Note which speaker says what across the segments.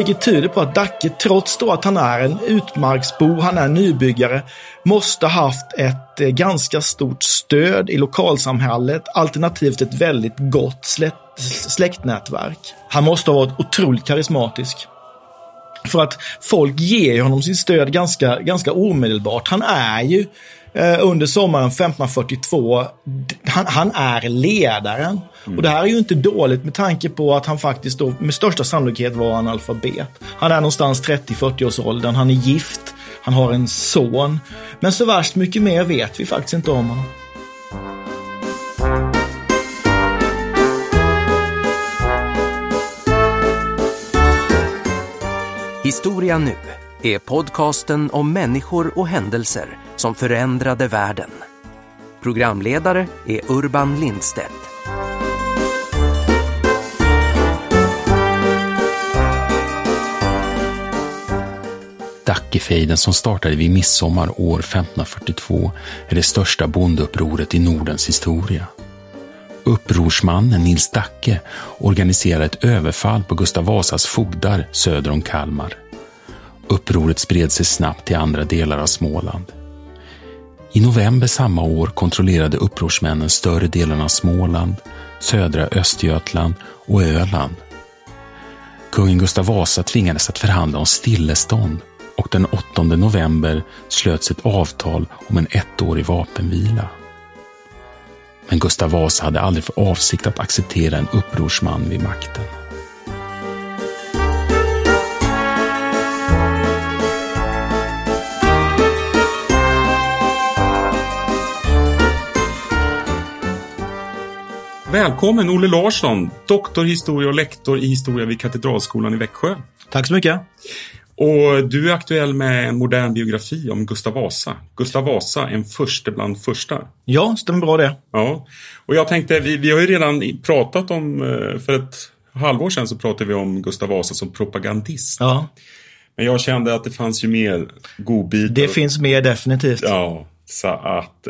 Speaker 1: Vilket tyder på att Dacke, trots då att han är en utmarksbo, han är nybyggare, måste ha haft ett eh, ganska stort stöd i lokalsamhället, alternativt ett väldigt gott släktnätverk. Han måste ha varit otroligt karismatisk. För att folk ger honom sitt stöd ganska, ganska omedelbart. Han är ju eh, under sommaren 1542, han, han är ledaren. Mm. Och det här är ju inte dåligt med tanke på att han faktiskt då med största sannolikhet var analfabet. Han är någonstans 30-40 års åldern, han är gift, han har en son. Men så värst mycket mer vet vi faktiskt inte om honom.
Speaker 2: Historia nu är podcasten om människor och händelser som förändrade världen. Programledare är Urban Lindstedt.
Speaker 3: Dackefejden som startade vid midsommar år 1542 är det största bondeupproret i Nordens historia. Upprorsmannen Nils Dacke organiserade ett överfall på Gustav Vasas fogdar söder om Kalmar. Upproret spred sig snabbt till andra delar av Småland. I november samma år kontrollerade upprorsmännen större delen av Småland, södra Östergötland och Öland. Kungen Gustav Vasa tvingades att förhandla om stillestånd och den 8 november slöts ett avtal om en ettårig vapenvila. Men Gustav Vasa hade aldrig för avsikt att acceptera en upprorsman vid makten.
Speaker 4: Välkommen Olle Larsson, doktor i historia och lektor i historia vid Katedralskolan i Växjö.
Speaker 1: Tack så mycket.
Speaker 4: Och du är aktuell med en modern biografi om Gustav Vasa. Gustav Vasa, en förste bland första.
Speaker 1: Ja, stämmer bra det.
Speaker 4: Ja, och jag tänkte, vi, vi har ju redan pratat om, eh, för ett halvår sedan så pratade vi om Gustav Vasa som propagandist.
Speaker 1: Ja.
Speaker 4: Men jag kände att det fanns ju mer godbitar.
Speaker 1: Det finns mer definitivt.
Speaker 4: Ja, så att...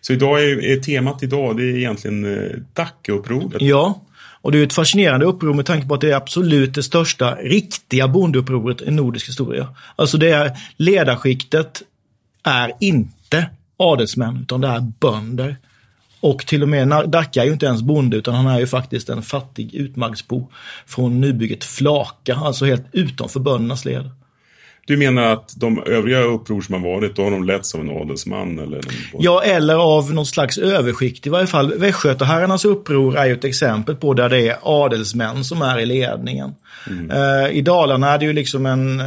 Speaker 4: Så idag är, är temat idag, det är egentligen eh, Dackeupproret.
Speaker 1: Ja, och det är ett fascinerande uppror med tanke på att det är absolut det största riktiga bondeupproret i nordisk historia. Alltså det är ledarskiktet är inte adelsmän, utan det är bönder. Och till och med Dacke är ju inte ens bonde, utan han är ju faktiskt en fattig utmarksbo från nybygget Flaka, alltså helt utanför böndernas led.
Speaker 4: Du menar att de övriga uppror som har varit, då har de letts av en adelsman? Eller
Speaker 1: Ja, eller av något slags överskikt i varje fall. Västgötaherrarnas uppror är ju ett exempel på där det är adelsmän som är i ledningen. Mm. Uh, I Dalarna är det ju liksom en uh,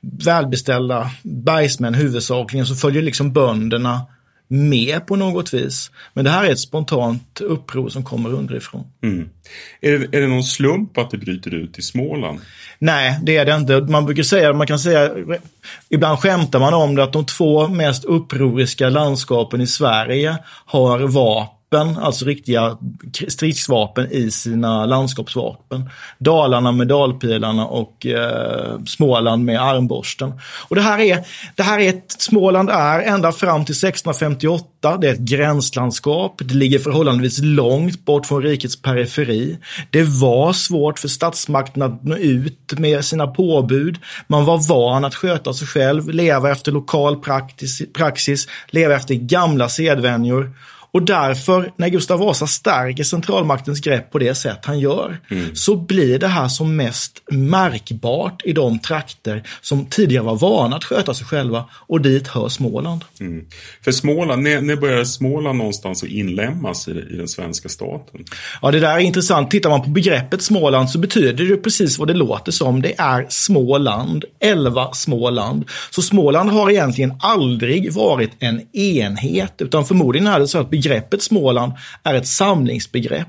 Speaker 1: välbeställda bergsmän huvudsakligen som följer liksom bönderna med på något vis. Men det här är ett spontant uppror som kommer underifrån.
Speaker 4: Mm. Är, det, är det någon slump att det bryter ut i Småland?
Speaker 1: Nej, det är det inte. Man brukar säga, man kan säga, ibland skämtar man om det, att de två mest upproriska landskapen i Sverige har vapen vapen, alltså riktiga stridsvapen i sina landskapsvapen. Dalarna med dalpilarna och eh, Småland med armborsten. Och det här är, det här är ett, Småland är ända fram till 1658, det är ett gränslandskap, det ligger förhållandevis långt bort från rikets periferi. Det var svårt för statsmakten att nå ut med sina påbud. Man var van att sköta sig själv, leva efter lokal praxis, praxis leva efter gamla sedvänjor. Och därför, när Gustav Vasa stärker centralmaktens grepp på det sätt han gör, mm. så blir det här som mest märkbart i de trakter som tidigare var vana att sköta sig själva och dit hör Småland.
Speaker 4: Mm. För Småland, när, när började Småland någonstans att inlämnas i, i den svenska staten?
Speaker 1: Ja, det där är intressant. Tittar man på begreppet Småland så betyder det precis vad det låter som. Det är Småland, elva Småland. Så Småland har egentligen aldrig varit en enhet, utan förmodligen är det så att begreppet Småland är ett samlingsbegrepp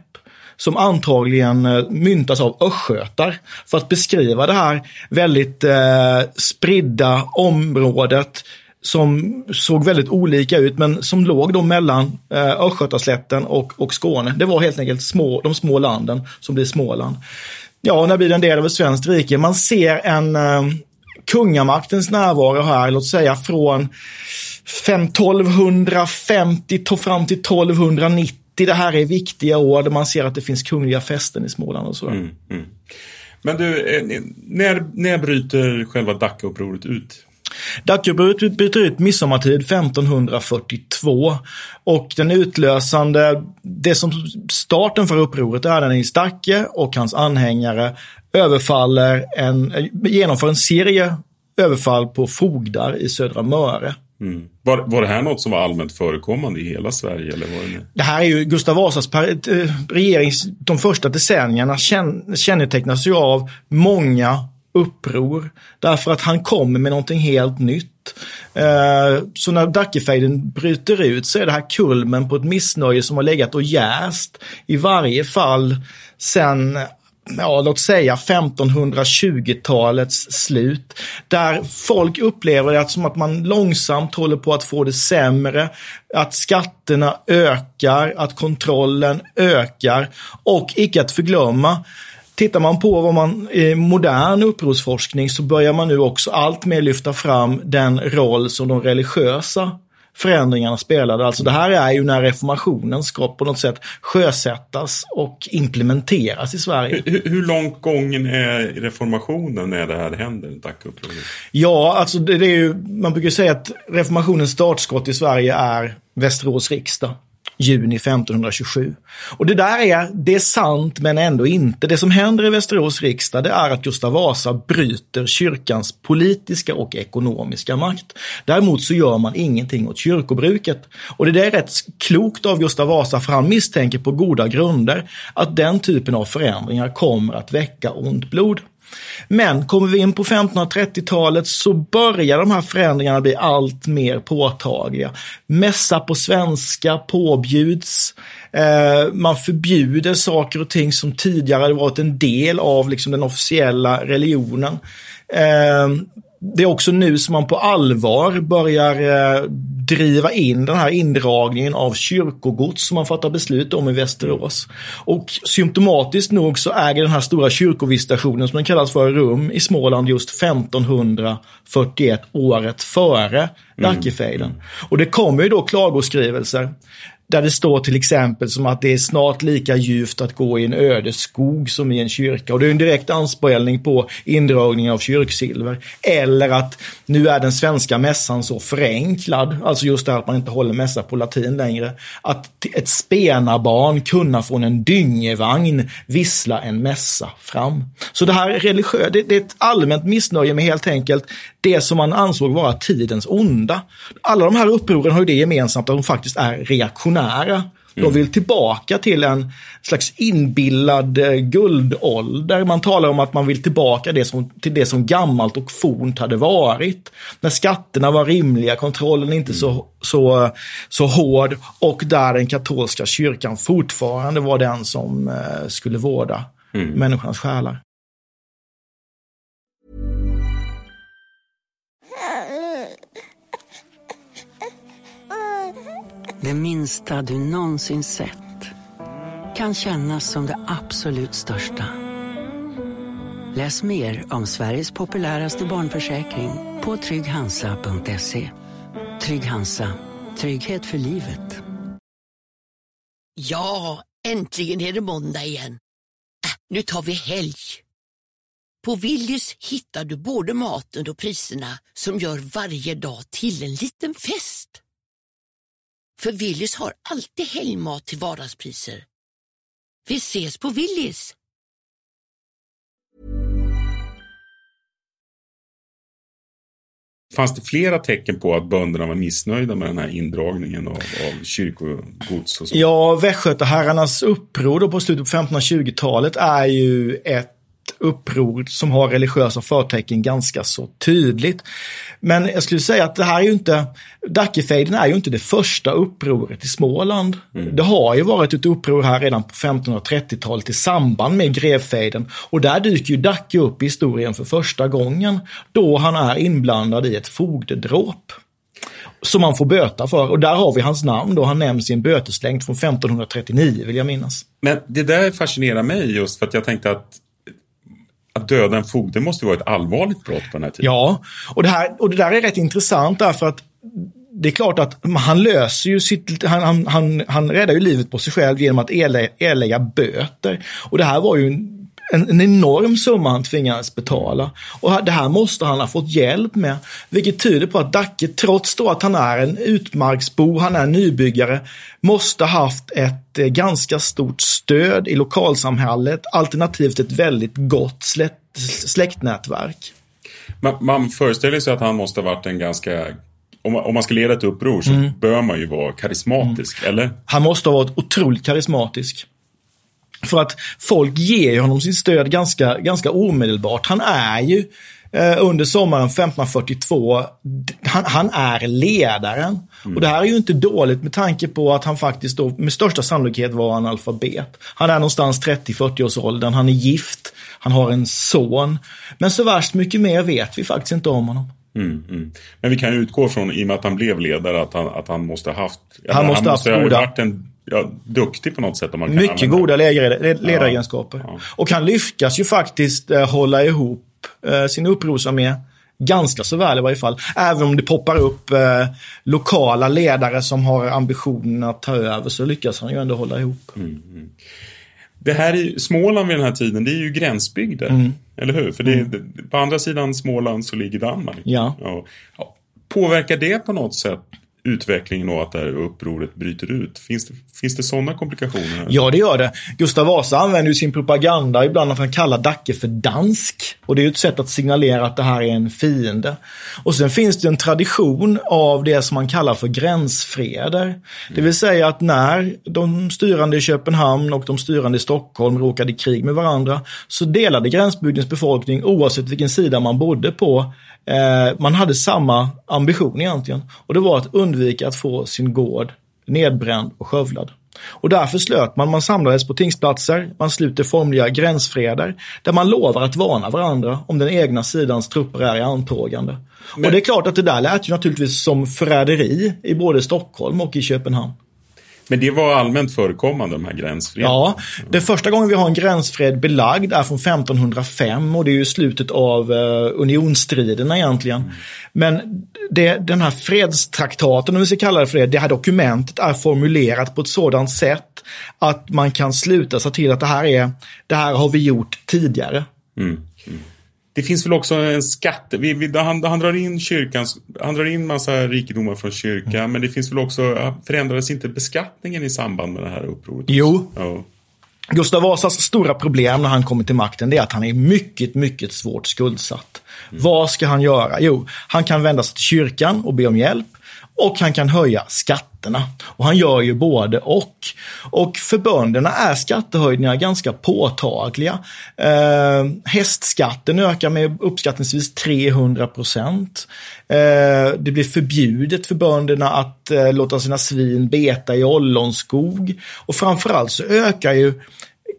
Speaker 1: som antagligen eh, myntas av östgötar för att beskriva det här väldigt eh, spridda området som såg väldigt olika ut men som låg då mellan eh, Östgötaslätten och, och Skåne. Det var helt enkelt små, de små landen som blir Småland. Ja, när blir det en del av ett svenskt rike? Man ser en eh, kungamaktens närvaro här, låt säga från 1250 fram till 1290. Det här är viktiga år där man ser att det finns kungliga fästen i Småland och så. Mm, mm.
Speaker 4: Men du, eh, när, när bryter själva Dackeupproret ut?
Speaker 1: Dackeupproret bryter ut midsommartid 1542 och den utlösande, det som starten för upproret är när Nils Dacke och hans anhängare överfaller en, genomför en serie överfall på fogdar i södra Möre.
Speaker 4: Mm. Var, var det här något som var allmänt förekommande i hela Sverige? Eller var det,
Speaker 1: det här är ju Gustav Vasas regering, eh, regerings, de första decennierna kännetecknas ju av många uppror. Därför att han kommer med någonting helt nytt. Eh, så när Dackefejden bryter ut så är det här kulmen på ett missnöje som har legat och jäst i varje fall sen ja, låt säga 1520-talets slut. Där folk upplever det som att man långsamt håller på att få det sämre, att skatterna ökar, att kontrollen ökar och icke att förglömma Tittar man på vad man i modern upprorsforskning så börjar man nu också allt mer lyfta fram den roll som de religiösa förändringarna spelade. Alltså det här är ju när reformationen ska på något sätt sjösättas och implementeras i Sverige.
Speaker 4: Hur, hur långt gången är reformationen när det här händer?
Speaker 1: Ja, alltså det, det är ju, man brukar säga att reformationens startskott i Sverige är Västerås riksdag juni 1527. Och det där är, det är sant men ändå inte. Det som händer i Västerås riksdag det är att Gustav Vasa bryter kyrkans politiska och ekonomiska makt. Däremot så gör man ingenting åt kyrkobruket. Och det där är rätt klokt av Gustav Vasa för han misstänker på goda grunder att den typen av förändringar kommer att väcka ont blod. Men kommer vi in på 1530-talet så börjar de här förändringarna bli allt mer påtagliga. Mässa på svenska påbjuds. Eh, man förbjuder saker och ting som tidigare varit en del av liksom, den officiella religionen. Eh, det är också nu som man på allvar börjar eh, driva in den här indragningen av kyrkogods som man fattar beslut om i Västerås. Och symptomatiskt nog så äger den här stora kyrkovisitationen som den kallas för rum i Småland just 1541, året före Dackefejden. Mm. Och det kommer ju då klagoskrivelser där det står till exempel som att det är snart lika djupt att gå i en öde skog som i en kyrka. Och det är en direkt anspelning på indragning av kyrksilver. Eller att nu är den svenska mässan så förenklad, alltså just det här att man inte håller mässa på latin längre. Att ett spenabarn kunna från en dyngevagn vissla en mässa fram. Så det här religiösa, det, det är ett allmänt missnöje med helt enkelt det som man ansåg vara tidens onda. Alla de här upproren har ju det gemensamt att de faktiskt är reaktionära. De mm. vill tillbaka till en slags inbillad eh, guldålder. Man talar om att man vill tillbaka det som, till det som gammalt och fornt hade varit. När skatterna var rimliga, kontrollen inte så, mm. så, så hård och där den katolska kyrkan fortfarande var den som eh, skulle vårda mm. människans själar.
Speaker 5: Det minsta du någonsin sett kan kännas som det absolut största. Läs mer om Sveriges populäraste barnförsäkring på trygghansa.se. Trygg Hansa. Trygghet för livet.
Speaker 6: Ja, äntligen är det måndag igen. Äh, nu tar vi helg. På Willys hittar du både maten och priserna som gör varje dag till en liten fest. För Willys har alltid helgmat till vardagspriser. Vi ses på Willys!
Speaker 4: Fanns det flera tecken på att bönderna var missnöjda med den här indragningen av, av kyrkogods? Och så?
Speaker 1: Ja, västgötaherrarnas uppror på slutet på 1520-talet är ju ett uppror som har religiösa förtecken ganska så tydligt. Men jag skulle säga att det här är ju inte, Dackefejden är ju inte det första upproret i Småland. Mm. Det har ju varit ett uppror här redan på 1530-talet i samband med grevfejden. Och där dyker ju Dacke upp i historien för första gången, då han är inblandad i ett fogdedråp som man får böta för. Och där har vi hans namn då, han nämns i en böteslängd från 1539 vill jag minnas.
Speaker 4: Men det där fascinerar mig just för att jag tänkte att att döda en fogde måste vara ett allvarligt brott på den här tiden.
Speaker 1: Ja, och det, här, och det där är rätt intressant därför att det är klart att han löser ju sitt, han, han, han, han räddar ju livet på sig själv genom att erlägga böter. Och det här var ju en, en enorm summa han tvingades betala. Och det här måste han ha fått hjälp med. Vilket tyder på att Dacke, trots då att han är en utmarksbo, han är nybyggare, måste haft ett eh, ganska stort stöd i lokalsamhället, alternativt ett väldigt gott släkt, släktnätverk.
Speaker 4: Man, man föreställer sig att han måste ha varit en ganska om man, om man ska leda ett uppror så
Speaker 1: Mm.
Speaker 4: bör man ju vara karismatisk, eller?
Speaker 1: Han måste ha varit otroligt karismatisk. För att folk ger ju honom sitt stöd ganska, ganska omedelbart. Han är ju eh, under sommaren 1542, d- han, han är ledaren. Och det här är ju inte dåligt med tanke på att han faktiskt då med största sannolikhet var analfabet. Han är någonstans 30-40 års åldern, han är gift, han har en son. Men så värst mycket mer vet vi faktiskt inte om honom.
Speaker 4: Mm, mm. Men vi kan ju utgå från, i och med att han blev ledare, att han, att han måste ha haft...
Speaker 1: Han måste ha haft
Speaker 4: ha varit en, ja, duktig på något sätt. Om man kan
Speaker 1: Mycket goda ledare- ledaregenskaper.
Speaker 4: Ja.
Speaker 1: Och han lyckas ju faktiskt eh, hålla ihop eh, sin upprorsarmé ganska så väl i varje fall. Även om det poppar upp eh, lokala ledare som har ambitionen att ta över så lyckas han ju ändå hålla ihop.
Speaker 4: Det här är Småland vid den här tiden, det är ju gränsbygder.
Speaker 1: Mm.
Speaker 4: Eller hur? För det, det, på andra sidan Småland så ligger Danmark.
Speaker 1: Ja.
Speaker 4: Ja. Ja. Påverkar det på något sätt utvecklingen och att det här upproret bryter ut? Finns det, finns det sådana komplikationer?
Speaker 1: Ja, det gör det. Gustav Vasa använder ju sin propaganda ibland att han kallar Dacke för dansk. Och det är ju ett sätt att signalera att det här är en fiende. Och sen finns det en tradition av det som man kallar för gränsfreder. Det vill säga att när de styrande i Köpenhamn och de styrande i Stockholm råkade i krig med varandra så delade gränsbygdens befolkning, oavsett vilken sida man bodde på, man hade samma ambition egentligen. Och det var att undvika att få sin gård nedbränd och skövlad. Och därför slöt man, man samlades på tingsplatser, man sluter formliga gränsfreder, där man lovar att varna varandra om den egna sidans trupper är i antågande. Och det är klart att det där lät ju naturligtvis som förräderi i både Stockholm och i Köpenhamn.
Speaker 4: Men det var allmänt förekommande, de här gränsfreden?
Speaker 1: Ja, det första gången vi har en gränsfred belagd är från 1505 och det är ju slutet av uh, unionsstriderna egentligen. Men det, den här fredstraktaten, om vi ska kalla det för det, det här dokumentet är formulerat på ett sådant sätt att man kan sluta sig till att det här, är, det här har vi gjort tidigare.
Speaker 4: Det finns väl också en skatt... Vi, vi, han, han drar in kyrkans... Han drar in massa rikedomar från kyrkan,
Speaker 1: Mm.
Speaker 4: men det finns väl också... Förändrades inte beskattningen i samband med det här upproret?
Speaker 1: Jo,
Speaker 4: Ja.
Speaker 1: Gustav Vasas stora problem när han kommer till makten det är att han är mycket, mycket svårt skuldsatt. Vad ska han göra? Jo, han kan vända sig till kyrkan och be om hjälp och han kan höja skatterna. Och han gör ju både och. Och för bönderna är skattehöjningar ganska påtagliga. Eh, hästskatten ökar med uppskattningsvis 300 procent. Eh, det blir förbjudet för bönderna att eh, låta sina svin beta i ollonskog. Och framförallt så ökar ju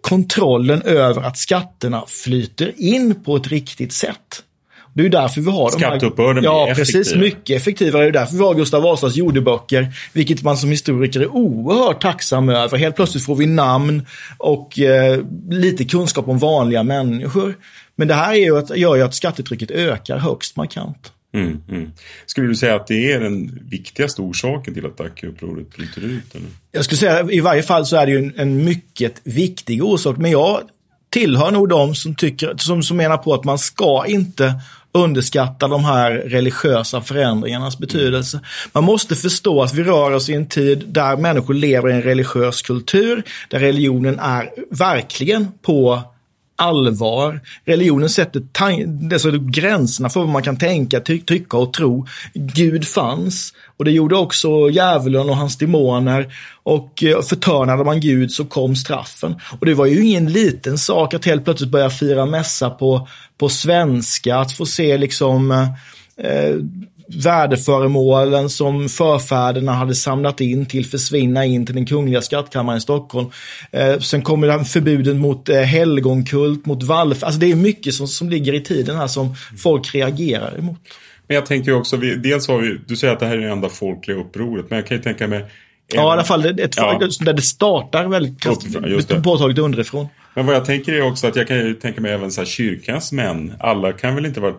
Speaker 1: kontrollen över att skatterna flyter in på ett riktigt sätt. Det är ju därför vi har.
Speaker 4: Skatteuppbörden
Speaker 1: Ja, precis. Mycket effektivare. Det är därför vi har Gustav Vasas jordeböcker, vilket man som historiker är oerhört tacksam över. Helt plötsligt får vi namn och eh, lite kunskap om vanliga människor. Men det här är ju att, gör ju att skattetrycket ökar högst markant.
Speaker 4: Mm, mm. Skulle du säga att det är den viktigaste orsaken till att Daciupproret bryter ut? Eller?
Speaker 1: Jag skulle säga i varje fall så är det ju en, en mycket viktig orsak. Men jag tillhör nog de som, tycker, som, som menar på att man ska inte underskatta de här religiösa förändringarnas betydelse. Man måste förstå att vi rör oss i en tid där människor lever i en religiös kultur, där religionen är verkligen på allvar. Religionen sätter alltså gränserna för vad man kan tänka, ty- tycka och tro. Gud fanns och det gjorde också djävulen och hans demoner. Och eh, förtörnade man Gud så kom straffen. Och det var ju ingen liten sak att helt plötsligt börja fira mässa på, på svenska, att få se liksom eh, eh värdeföremålen som förfäderna hade samlat in till försvinna in till den kungliga skattkammaren i Stockholm. Eh, sen kommer det förbuden mot eh, helgonkult, mot vallf. Alltså det är mycket som, som ligger i tiden här som folk reagerar emot.
Speaker 4: Men jag tänker också, vi, dels har vi, du säger att det här är det enda folkliga upproret, men jag kan ju tänka mig...
Speaker 1: Ja, i alla fall det- ett,
Speaker 4: Ja.
Speaker 1: där det startar väldigt påtagligt underifrån.
Speaker 4: Men vad jag tänker är också att jag kan ju tänka mig även så här kyrkans män. Alla kan väl inte vara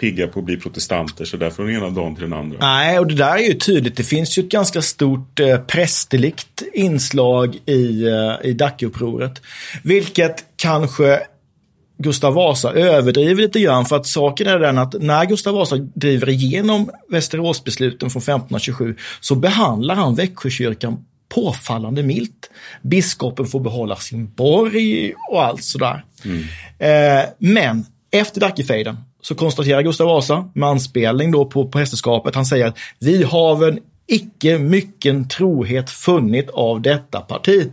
Speaker 4: pigga på att bli protestanter så där från ena dagen till den andra.
Speaker 1: Nej, och det där är ju tydligt. Det finns ju ett ganska stort eh, prästerligt inslag i, eh, i Daciupproret. Vilket kanske Gustav Vasa överdriver lite grann för att saken är den att när Gustav Vasa driver igenom Västeråsbesluten från 1527 så behandlar han Växjökyrkan påfallande milt. Biskopen får behålla sin borg och allt sådär. Mm. Eh, men efter Dackefejden så konstaterar Gustav Vasa med anspelning då på, på han säger att vi haven icke mycken trohet funnit av detta parti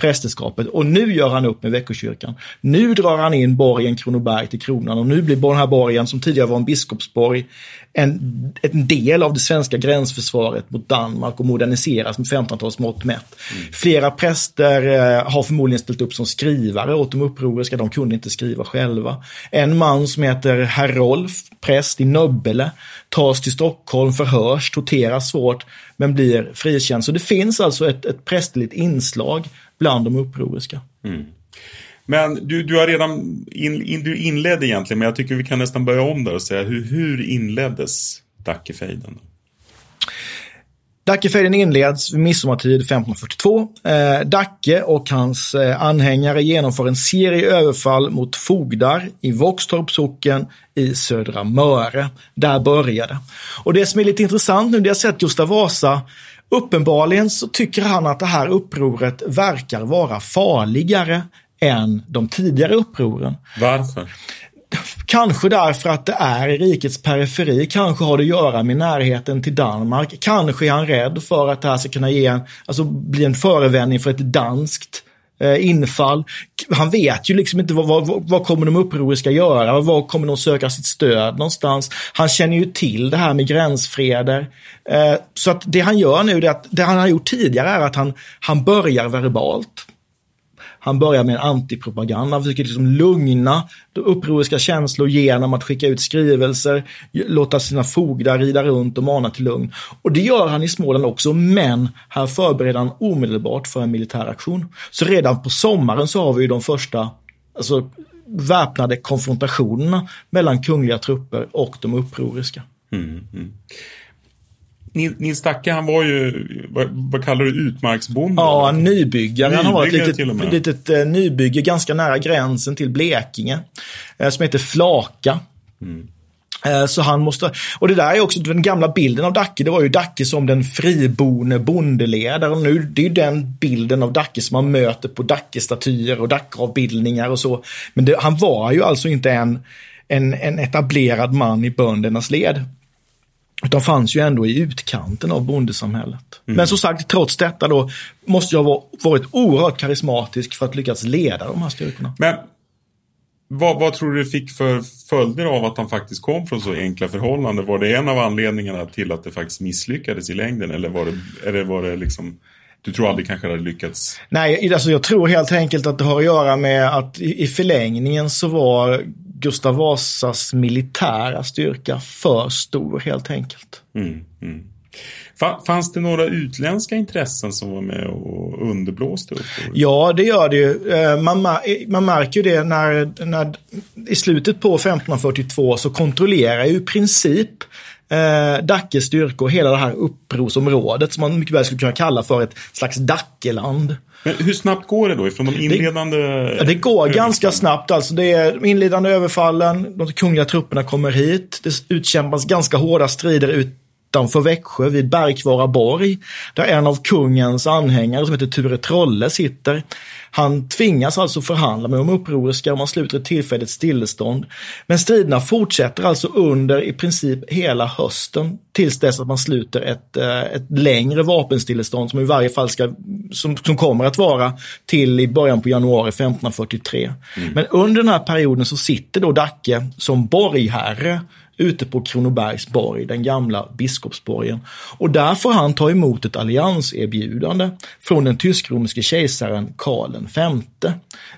Speaker 1: prästerskapet och nu gör han upp med veckokyrkan. Nu drar han in borgen Kronoberg till kronan och nu blir den här borgen som tidigare var en biskopsborg en, en del av det svenska gränsförsvaret mot Danmark och moderniseras med 1500-talsmått mätt. Mm. Flera präster eh, har förmodligen ställt upp som skrivare åt de upproriska, de kunde inte skriva själva. En man som heter Herr Rolf, präst i Nöbbele, tas till Stockholm, förhörs, torteras svårt, men blir frikänd. Så det finns alltså ett, ett prästerligt inslag bland de upproriska. Mm.
Speaker 4: Men du, du har redan in, in, du inledde egentligen, men jag tycker vi kan nästan börja om där och säga hur, hur inleddes Dackefejden?
Speaker 1: Dackefejden inleds vid midsommartid 1542. Eh, Dacke och hans eh, anhängare genomför en serie överfall mot fogdar i Våxtorps socken i Södra Möre. Där började. Och det som är lite intressant nu, det är sett Gustav Vasa Uppenbarligen så tycker han att det här upproret verkar vara farligare än de tidigare upproren.
Speaker 4: Varför?
Speaker 1: Kanske därför att det är i rikets periferi, kanske har det att göra med närheten till Danmark. Kanske är han rädd för att det här ska kunna ge en, alltså bli en förevändning för ett danskt eh, infall. Han vet ju liksom inte vad, vad, vad kommer de upproriska göra, var kommer de söka sitt stöd någonstans. Han känner ju till det här med gränsfreder. Eh, så att det han gör nu, det, att, det han har gjort tidigare är att han, han börjar verbalt. Han börjar med en antipropaganda, han försöker liksom lugna upproriska känslor genom att skicka ut skrivelser, låta sina fogdar rida runt och mana till lugn. Och det gör han i Småland också, men här förbereder han omedelbart för en militär aktion. Så redan på sommaren så har vi ju de första alltså, väpnade konfrontationerna mellan kungliga trupper och de upproriska. Mm, mm.
Speaker 4: Nils Dacke, han var ju, vad, vad kallar du utmarksbonde?
Speaker 1: Ja, nybyggare. Han har ett litet, litet uh, nybygge ganska nära gränsen till Blekinge. Uh, som heter Flaka. Mm. Uh, så han måste, och det där är också den gamla bilden av Dacke. Det var ju Dacke som den fribone bondeledaren. Nu, det är ju den bilden av Dacke som man möter på Dacke-statyer och Dacke-avbildningar och så. Men det, han var ju alltså inte en, en, en etablerad man i böndernas led. Utan fanns ju ändå i utkanten av bondesamhället. Mm. Men som sagt, trots detta då måste jag ha varit oerhört karismatisk för att lyckas leda de här styrkorna.
Speaker 4: Men vad, vad, tror du fick för följder av att han faktiskt kom från så enkla förhållanden? Var det en av anledningarna till att det faktiskt misslyckades i längden? Eller var det, eller var det liksom... Du tror aldrig kanske det hade lyckats?
Speaker 1: Nej, alltså jag tror helt enkelt att det har att göra med att i förlängningen så var Gustav Vasas militära styrka för stor helt enkelt. Mm, mm.
Speaker 4: Fanns det några utländska intressen som var med och underblåste upp?
Speaker 1: Ja, det gör det ju. Eh, man, man märker ju det när, när i slutet på 1542 så kontrollerar ju i princip eh, Dackes styrkor hela det här upprorsområdet som man mycket väl skulle kunna kalla för ett slags Dackeland.
Speaker 4: Men hur snabbt går det då ifrån de inledande?
Speaker 1: Det, det går ganska snabbt. Alltså det är inledande överfallen, de kungliga trupperna kommer hit. Det utkämpas ganska hårda strider utanför Växjö vid Bergkvara borg. Där en av kungens anhängare som heter Ture Trolle sitter. Han tvingas alltså förhandla med de upproriska och man sluter ett tillfälligt stillestånd. Men striderna fortsätter alltså under i princip hela hösten tills dess att man sluter ett, eh, ett längre vapenstillestånd som i varje fall ska, som, som kommer att vara till i början på januari 1543. Mm. Men under den här perioden så sitter då Dacke som borgherre ute på Kronobergsborg, den gamla biskopsborgen. Och där får han ta emot ett allianserbjudande från den tysk-romerske kejsaren Karl V.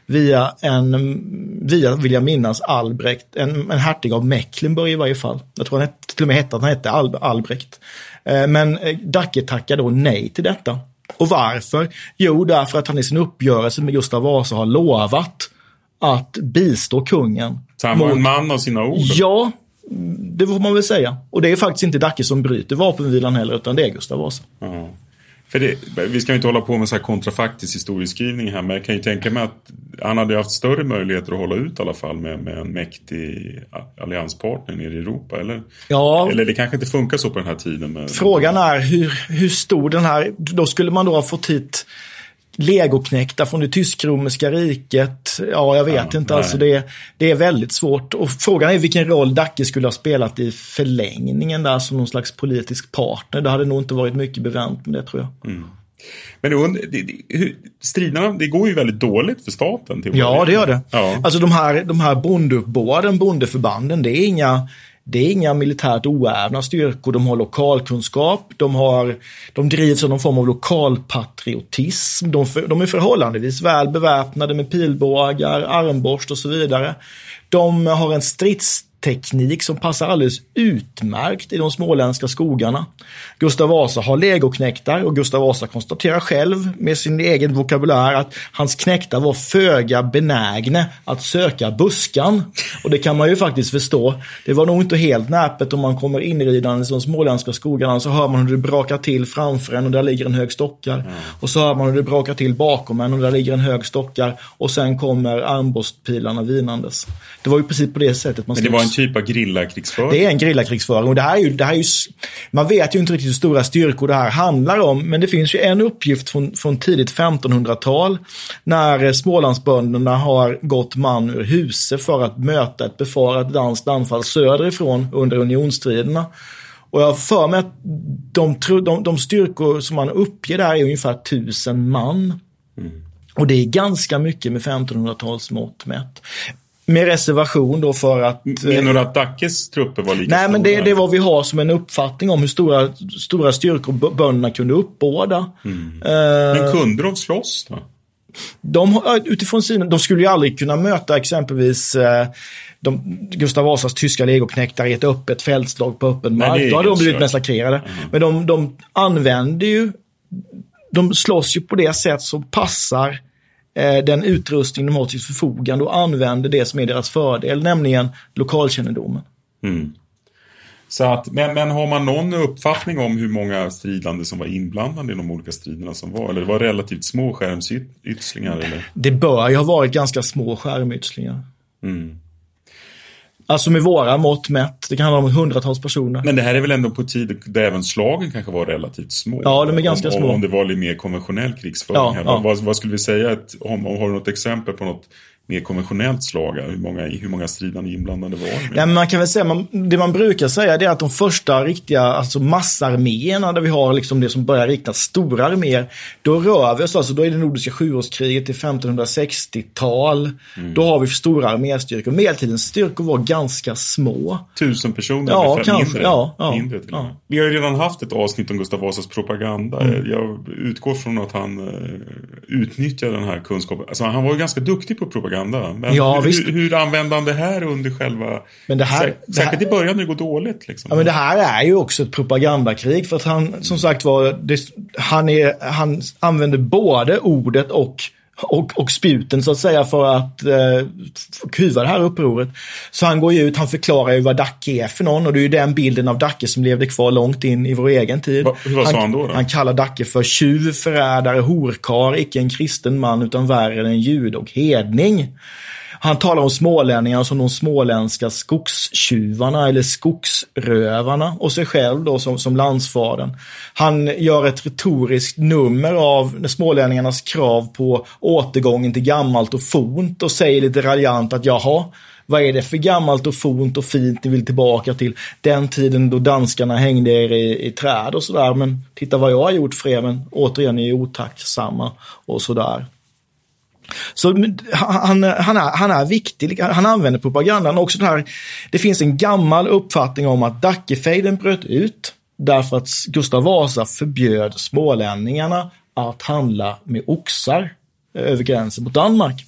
Speaker 1: Via en, via, vill jag minnas, Albrecht, en, en hertig av Mecklenburg i varje fall. Jag tror han till och med hette att han hette Al, Albrecht. Eh, men eh, Dacke tackar då nej till detta. Och varför? Jo, därför att han i sin uppgörelse med Gustav Vasa har lovat att bistå kungen.
Speaker 4: Så han var mot... en man av sina ord?
Speaker 1: Ja, det får man väl säga. Och det är faktiskt inte Dacke som bryter vapenvilan heller, utan det är Gustav Vasa.
Speaker 4: Mm. För det, vi ska ju inte hålla på med så här kontrafaktisk historieskrivning här, men jag kan ju tänka mig att han hade haft större möjligheter att hålla ut i alla fall med, med en mäktig allianspartner nere i Europa, eller?
Speaker 1: Ja.
Speaker 4: Eller det kanske inte funkar så på den här tiden. Med,
Speaker 1: Frågan är hur, hur stor den här, då skulle man då ha fått hit legoknäckta från det tysk-romerska riket. Ja, jag vet
Speaker 4: Ja,
Speaker 1: inte.
Speaker 4: nej.
Speaker 1: Alltså det, det är väldigt svårt. Och frågan är vilken roll Dacke skulle ha spelat i förlängningen där som någon slags politisk partner. Det hade nog inte varit mycket bevänt med det tror jag.
Speaker 4: Men det, det, hur- striderna, det går ju väldigt dåligt för staten. Till
Speaker 1: Ja, det gör det.
Speaker 4: Ja.
Speaker 1: Alltså de här, de här bondeuppbåden, bondeförbanden, det är inga det är inga militärt oävna styrkor, de har lokalkunskap, de, har, de drivs av någon form av lokalpatriotism, de, för, de är förhållandevis väl beväpnade med pilbågar, armborst och så vidare. De har en strids stridsteknik som passar alldeles utmärkt i de småländska skogarna. Gustav Vasa har legoknäktar och Gustav Vasa konstaterar själv med sin egen vokabulär att hans knäktar var föga benägna att söka buskan. Och det kan man ju faktiskt förstå. Det var nog inte helt näpet om man kommer inridande i de småländska skogarna så hör man hur det brakar till framför en och där ligger en hög stockar. Och så hör man hur det brakar till bakom en och där ligger en hög stockar. Och sen kommer armborstpilarna vinandes. Det var ju precis på det sättet man
Speaker 4: Men det var. Typ av grillakrigsföring.
Speaker 1: Det är en grillakrigsföring och det här är ju, det här är ju, man vet ju inte riktigt hur stora styrkor det här handlar om, men det finns ju en uppgift från, från tidigt 1500-tal när eh, Smålandsbönderna har gått man ur huse för att möta ett befarat danskt anfall söderifrån under unionsstriderna. Och jag har för mig att de, de, de styrkor som man uppger där är ungefär tusen man. Och det är ganska mycket med 1500-tals mått mätt. Med reservation då för att...
Speaker 4: Menar du att Dackes trupper var lika
Speaker 1: Nej, men det, det är vad vi har som en uppfattning om hur stora, stora styrkor bönderna kunde uppbåda. Eh,
Speaker 4: Men kunde de slåss då?
Speaker 1: de, utifrån sina, de skulle ju aldrig kunna möta exempelvis eh, de, Gustav Vasas tyska legoknektar i ett öppet fältslag på öppen
Speaker 4: Nej,
Speaker 1: mark.
Speaker 4: är
Speaker 1: Då hade de blivit massakrerade. Men de, de använder ju, de slåss ju på det sätt som passar eh, den utrustning de har till sitt förfogande och använder det som är deras fördel, nämligen lokalkännedomen.
Speaker 4: Så att, men, men har man någon uppfattning om hur många stridande som var inblandade i de olika striderna som var? Eller det var relativt små skärmytslingar? Eller?
Speaker 1: Det bör ju ha varit ganska små skärmytslingar.
Speaker 4: Mm.
Speaker 1: Alltså med våra mått mätt, det kan handla om hundratals personer.
Speaker 4: Men det här är väl ändå på tid där även slagen kanske var relativt små?
Speaker 1: Ja, de är ganska
Speaker 4: om,
Speaker 1: små.
Speaker 4: Om, det var lite mer konventionell krigsföring.
Speaker 1: Ja, ja.
Speaker 4: Vad, vad skulle vi säga, att, om, om, har du något exempel på något mer konventionellt slag? Hur många, hur många stridande inblandade var
Speaker 1: men man kan väl säga, man, det man brukar säga är att de första riktiga alltså massarméerna där vi har liksom det som börjar riktas stora arméer, då rör vi oss, alltså då är det nordiska sjuårskriget till 1560-tal.
Speaker 4: Mm.
Speaker 1: Då har vi stora arméstyrkor. Medeltidens styrkor var ganska små.
Speaker 4: Tusen personer,
Speaker 1: Ja,
Speaker 4: ungefär
Speaker 1: kanske.
Speaker 4: mindre.
Speaker 1: Ja, ja,
Speaker 4: mindre
Speaker 1: ja.
Speaker 4: Vi har ju redan haft ett avsnitt om Gustav Vasas propaganda.
Speaker 1: Mm.
Speaker 4: Jag utgår från att han uh, utnyttjar den här kunskapen. Alltså, han var ju ganska duktig på propaganda. Men
Speaker 1: Ja,
Speaker 4: hur,
Speaker 1: visst.
Speaker 4: hur, hur använde han det här under själva...
Speaker 1: Men det här-
Speaker 4: Sär,
Speaker 1: det här-
Speaker 4: i början när det går dåligt. Liksom.
Speaker 1: Ja, men det här är ju också ett propagandakrig för att han, som sagt var, det, han, är, han använder både ordet och och, och spjuten så att säga för att eh, kuva det här upproret. Så han går ju ut, han förklarar ju vad Dacke är för någon och det är ju den bilden av Dacke som levde kvar långt in i vår egen tid.
Speaker 4: Va- vad sa han då, då?
Speaker 1: Han kallar Dacke för tjuv, förrädare, horkar, icke en kristen man utan värre än en jude och hedning. Han talar om smålänningar som de småländska skogstjuvarna eller skogsrövarna och sig själv då som, som landsfadern. Han gör ett retoriskt nummer av smålänningarnas krav på återgången till gammalt och font och säger lite raljant att jaha, vad är det för gammalt och font och fint ni vill tillbaka till? Den tiden då danskarna hängde er i, i träd och sådär. Men titta vad jag har gjort för er, men återigen ni är otacksamma och sådär. Så han, han, är, han är viktig, han använder propagandan också. Det, här, det finns en gammal uppfattning om att Dackefejden bröt ut därför att Gustav Vasa förbjöd smålänningarna att handla med oxar över gränsen mot Danmark.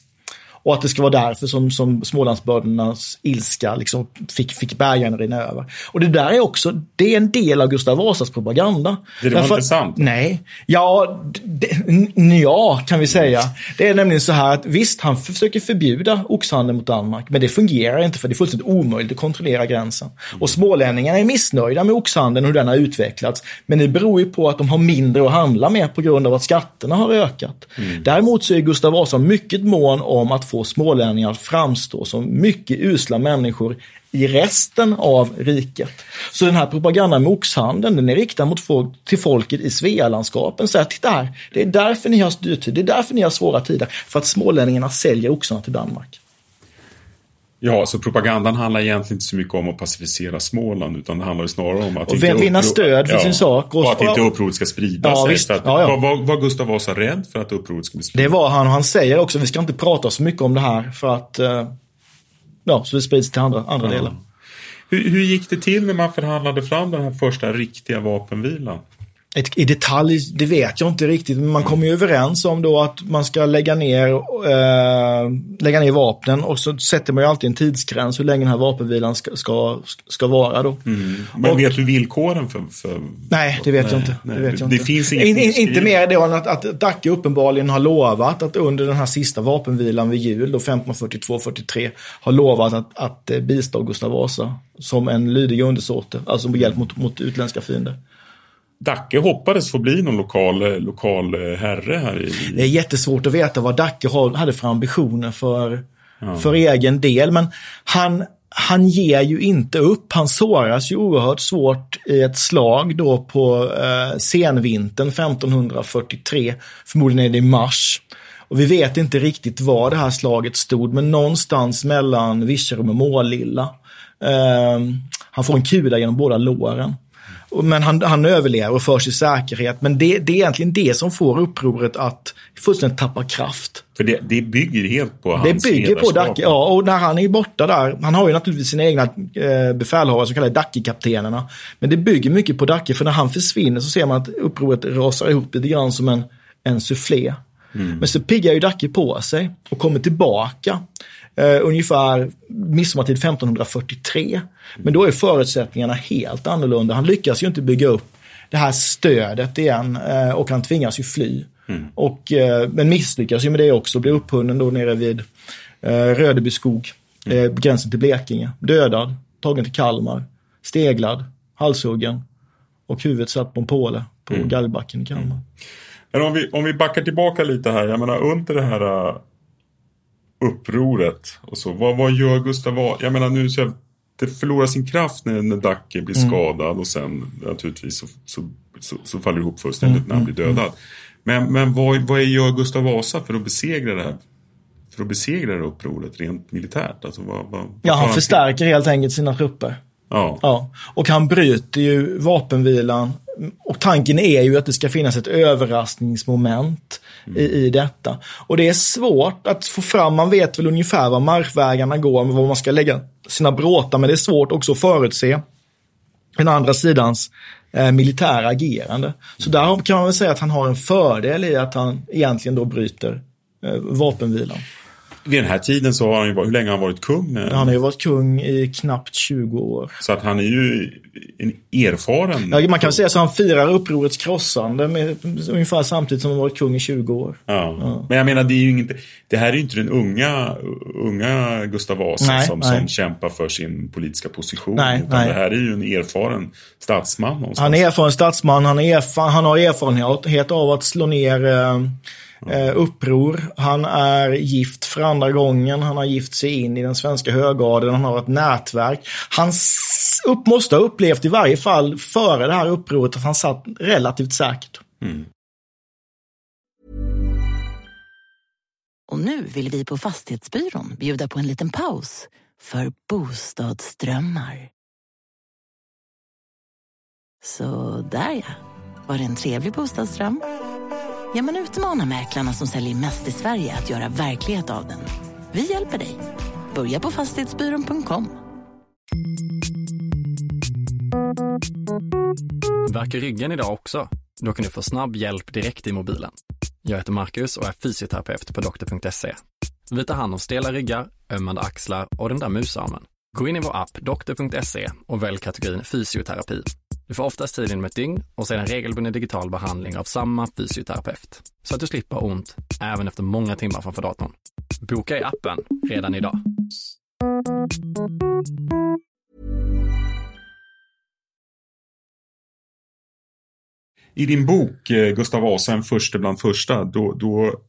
Speaker 1: Och att det ska vara därför som, som Smålandsböndernas ilska liksom fick, fick bärgaren rinna över. Och det där är också, det är en del av Gustav Vasas propaganda.
Speaker 4: Det var inte sant?
Speaker 1: Nej. Ja, det, ja, kan vi säga. Det är nämligen så här att visst, han försöker förbjuda oxhandel mot Danmark, men det fungerar inte för det är fullständigt omöjligt att kontrollera gränsen. Och smålänningarna är missnöjda med oxhandeln och hur den har utvecklats. Men det beror ju på att de har mindre att handla med på grund av att skatterna har ökat. Mm. Däremot så är Gustav Vasa mycket mån om att få smålänningar att framstå som mycket usla människor i resten av riket. Så den här propagandan med oxhandeln, den är riktad mot folk, till folket i Svealandskapen. Säga, titta här, det är därför ni har dyrtid, det är därför ni har svåra tider. För att smålänningarna säljer oxarna till Danmark.
Speaker 4: Ja, så propagandan handlar egentligen inte så mycket om att pacificera Småland utan det handlar snarare om att
Speaker 1: och inte vinna stöd för ja, sin sak.
Speaker 4: Och, och att inte upproret ska sprida
Speaker 1: ja,
Speaker 4: sig.
Speaker 1: Visst,
Speaker 4: att,
Speaker 1: ja, ja.
Speaker 4: Var, var Gustav Vasa rädd för att upproret skulle sprida
Speaker 1: Det var han och han säger också, vi ska inte prata så mycket om det här för att eh, ja, så det sprids till andra, andra delar.
Speaker 4: Hur, hur gick det till när man förhandlade fram den här första riktiga vapenvilan?
Speaker 1: I detalj, det vet jag inte riktigt, men man kommer ju överens om då att man ska lägga ner, äh, lägga ner vapnen och så sätter man ju alltid en tidsgräns hur länge den här vapenvilan ska, ska, ska vara då.
Speaker 4: Mm. Men och, vet du villkoren för, för...
Speaker 1: Nej, det vet nej, jag inte.
Speaker 4: Nej,
Speaker 1: det, vet jag
Speaker 4: det
Speaker 1: inte.
Speaker 4: finns
Speaker 1: in, in, Inte mer då än att, att Dacke uppenbarligen har lovat att under den här sista vapenvilan vid jul, då 1542-43, har lovat att, att eh, bistå Gustav Vasa som en lydig undersåte, alltså med hjälp mot, mot utländska fiender.
Speaker 4: Dacke hoppades få bli någon lokal, lokal herre här i...
Speaker 1: Det är jättesvårt att veta vad Dacke hade för ambitioner för, ja. för egen del. Men han, han ger ju inte upp. Han såras ju oerhört svårt i ett slag då på eh, senvintern 1543. Förmodligen är det i mars. Och vi vet inte riktigt var det här slaget stod, men någonstans mellan Virserum och Målilla. Eh, han får en kula genom båda låren. Men han, han överlever och förs i säkerhet. Men det, det är egentligen det som får upproret att fullständigt tappa kraft.
Speaker 4: För det, det bygger helt på hans
Speaker 1: Det bygger på Dacke, ja. Och när han är borta där, han har ju naturligtvis sina egna eh, befälhavare som kallas Dacke-kaptenerna. Men det bygger mycket på Dacke, för när han försvinner så ser man att upproret rasar ihop lite grann som en, en soufflé. Mm. Men så piggar ju Dacke på sig och kommer tillbaka eh, ungefär midsommartid 1543. Men då är förutsättningarna helt annorlunda. Han lyckas ju inte bygga upp det här stödet igen eh, och han tvingas ju fly. Mm. Och, eh, men misslyckas ju med det också, blir upphunnen då nere vid eh, Rödeby skog, mm. eh, gränsen till Blekinge. Dödad, tagen till Kalmar, steglad, halshuggen och huvudet satt på en påle på mm. Galgbacken i Kalmar. Mm.
Speaker 4: Men om vi, om vi backar tillbaka lite här, jag menar under det här uh, upproret och så, vad, vad gör Gustav Vasa? Jag menar nu så det förlorar sin kraft när, när Dacke blir mm. skadad och sen naturligtvis så, så, så, så faller det ihop fullständigt mm. när han blir mm, mm. dödad. Men, men vad, vad gör Gustav Vasa för att besegra det här? För att besegra det här upproret rent militärt? Alltså, vad, vad,
Speaker 1: ja, han, han förstärker helt enkelt sina trupper.
Speaker 4: Ja.
Speaker 1: ja. Och han bryter ju vapenvilan. Och tanken är ju att det ska finnas ett överraskningsmoment mm. i, i detta. Och det är svårt att få fram, man vet väl ungefär var marschvägarna går, var man ska lägga sina bråtar, men det är svårt också att förutse den andra sidans eh, militära agerande. Så där kan man väl säga att han har en fördel i att han egentligen då bryter eh, vapenvilan.
Speaker 4: Vid den här tiden så har han ju varit, hur länge har han varit kung?
Speaker 1: Han har ju varit kung i knappt 20 år.
Speaker 4: Så att han är ju en erfaren...
Speaker 1: Ja, man kan säga så han firar upprorets krossande med, ungefär samtidigt som han varit kung i 20 år.
Speaker 4: Ja. ja. Men jag menar, det är ju inte, det här är ju inte den unga, unga Gustav Vasa nej, som, nej. som kämpar för sin politiska position.
Speaker 1: Nej,
Speaker 4: utan nej. det här är ju en erfaren statsman. Någonstans.
Speaker 1: Han är erfaren statsman, han, är erfaren, han har erfarenhet av att slå ner eh, eh, uppror. Han är gift för andra gången. Han har gift sig in i den svenska högadeln. Han har ett nätverk. Han upp, måste ha upplevt i varje fall före det här upproret att han satt relativt säkert. Mm.
Speaker 7: Och nu vill vi på Fastighetsbyrån bjuda på en liten paus för bostadsdrömmar. Så där ja, var det en trevlig bostadsdröm? Ja, men utmana mäklarna som säljer mest i Sverige att göra verklighet av den. Vi hjälper dig. Börja på fastighetsbyrån.com.
Speaker 8: Verkar ryggen idag också? Då kan du få snabb hjälp direkt i mobilen. Jag heter Marcus och är fysioterapeut på doktor.se. Vi tar hand om stela ryggar, ömmande axlar och den där musarmen. Gå in i vår app doktor.se och välj kategorin fysioterapi. Du får oftast tid inom ett dygn och sedan regelbunden digital behandling av samma fysioterapeut. Så att du slipper ont även efter många timmar framför datorn. Boka i appen redan idag.
Speaker 4: I din bok eh, Gustav Vasa, en förste bland första, då, då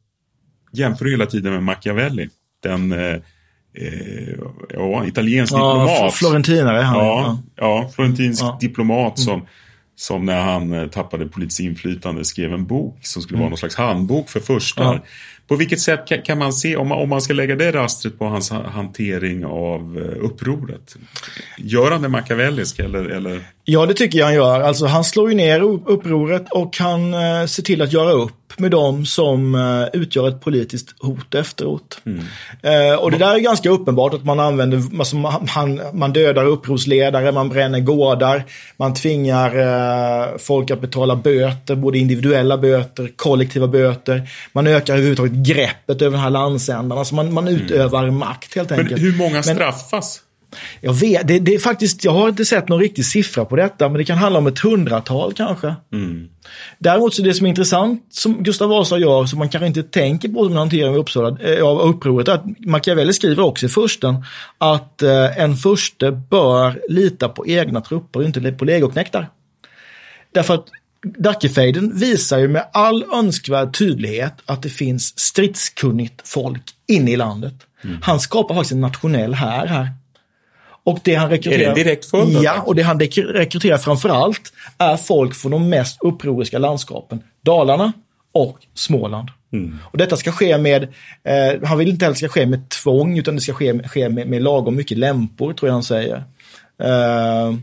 Speaker 4: jämför du hela tiden med Machiavelli. Den eh, ja, italiensk
Speaker 1: Ja,
Speaker 4: diplomat.
Speaker 1: florentinare han.
Speaker 4: Ja, ja florentinsk
Speaker 1: Ja.
Speaker 4: diplomat som, som när han eh, tappade politiskt inflytande skrev en bok som skulle vara någon slags handbok för förstar. På vilket sätt kan, kan man se, om man, om man ska lägga det rastret på hans ha- hantering av eh, upproret? Gör han det machiavellisk eller? eller?
Speaker 1: Ja, det tycker jag han gör. Alltså, han slår ju ner upproret och han eh, ser till att göra upp med dem som eh, utgör ett politiskt hot efteråt. Eh, och det där är ganska uppenbart att man använder, alltså, man, man dödar upprorsledare, man bränner gårdar, man tvingar eh, folk att betala böter, både individuella böter, kollektiva böter. Man ökar överhuvudtaget greppet över den här landsändan. Alltså man, man utövar makt helt
Speaker 4: Men
Speaker 1: enkelt.
Speaker 4: hur många
Speaker 1: Men-
Speaker 4: straffas?
Speaker 1: Jag vet, det, det är faktiskt, jag har inte sett någon riktig siffra på detta, men det kan handla om ett hundratal kanske. Däremot så det som är intressant som Gustav Vasa gör, som man kanske inte tänker på som hantering av, Uppsala, eh, av upproret, att Machiavelli skriver också i försten att eh, en furste bör lita på egna trupper inte på legoknektar. Därför att Dackefejden visar ju med all önskvärd tydlighet att det finns stridskunnigt folk inne i landet. Han skapar faktiskt en nationell här här. Och det han rekryterar...
Speaker 4: Är det direkt av
Speaker 1: Ja, och det han rekryterar framförallt är folk från de mest upproriska landskapen. Dalarna och Småland. Och detta ska ske med, eh, han vill inte heller ska ske med tvång, utan det ska ske, ske med, med lagom mycket lämpor, tror jag han säger. Eh,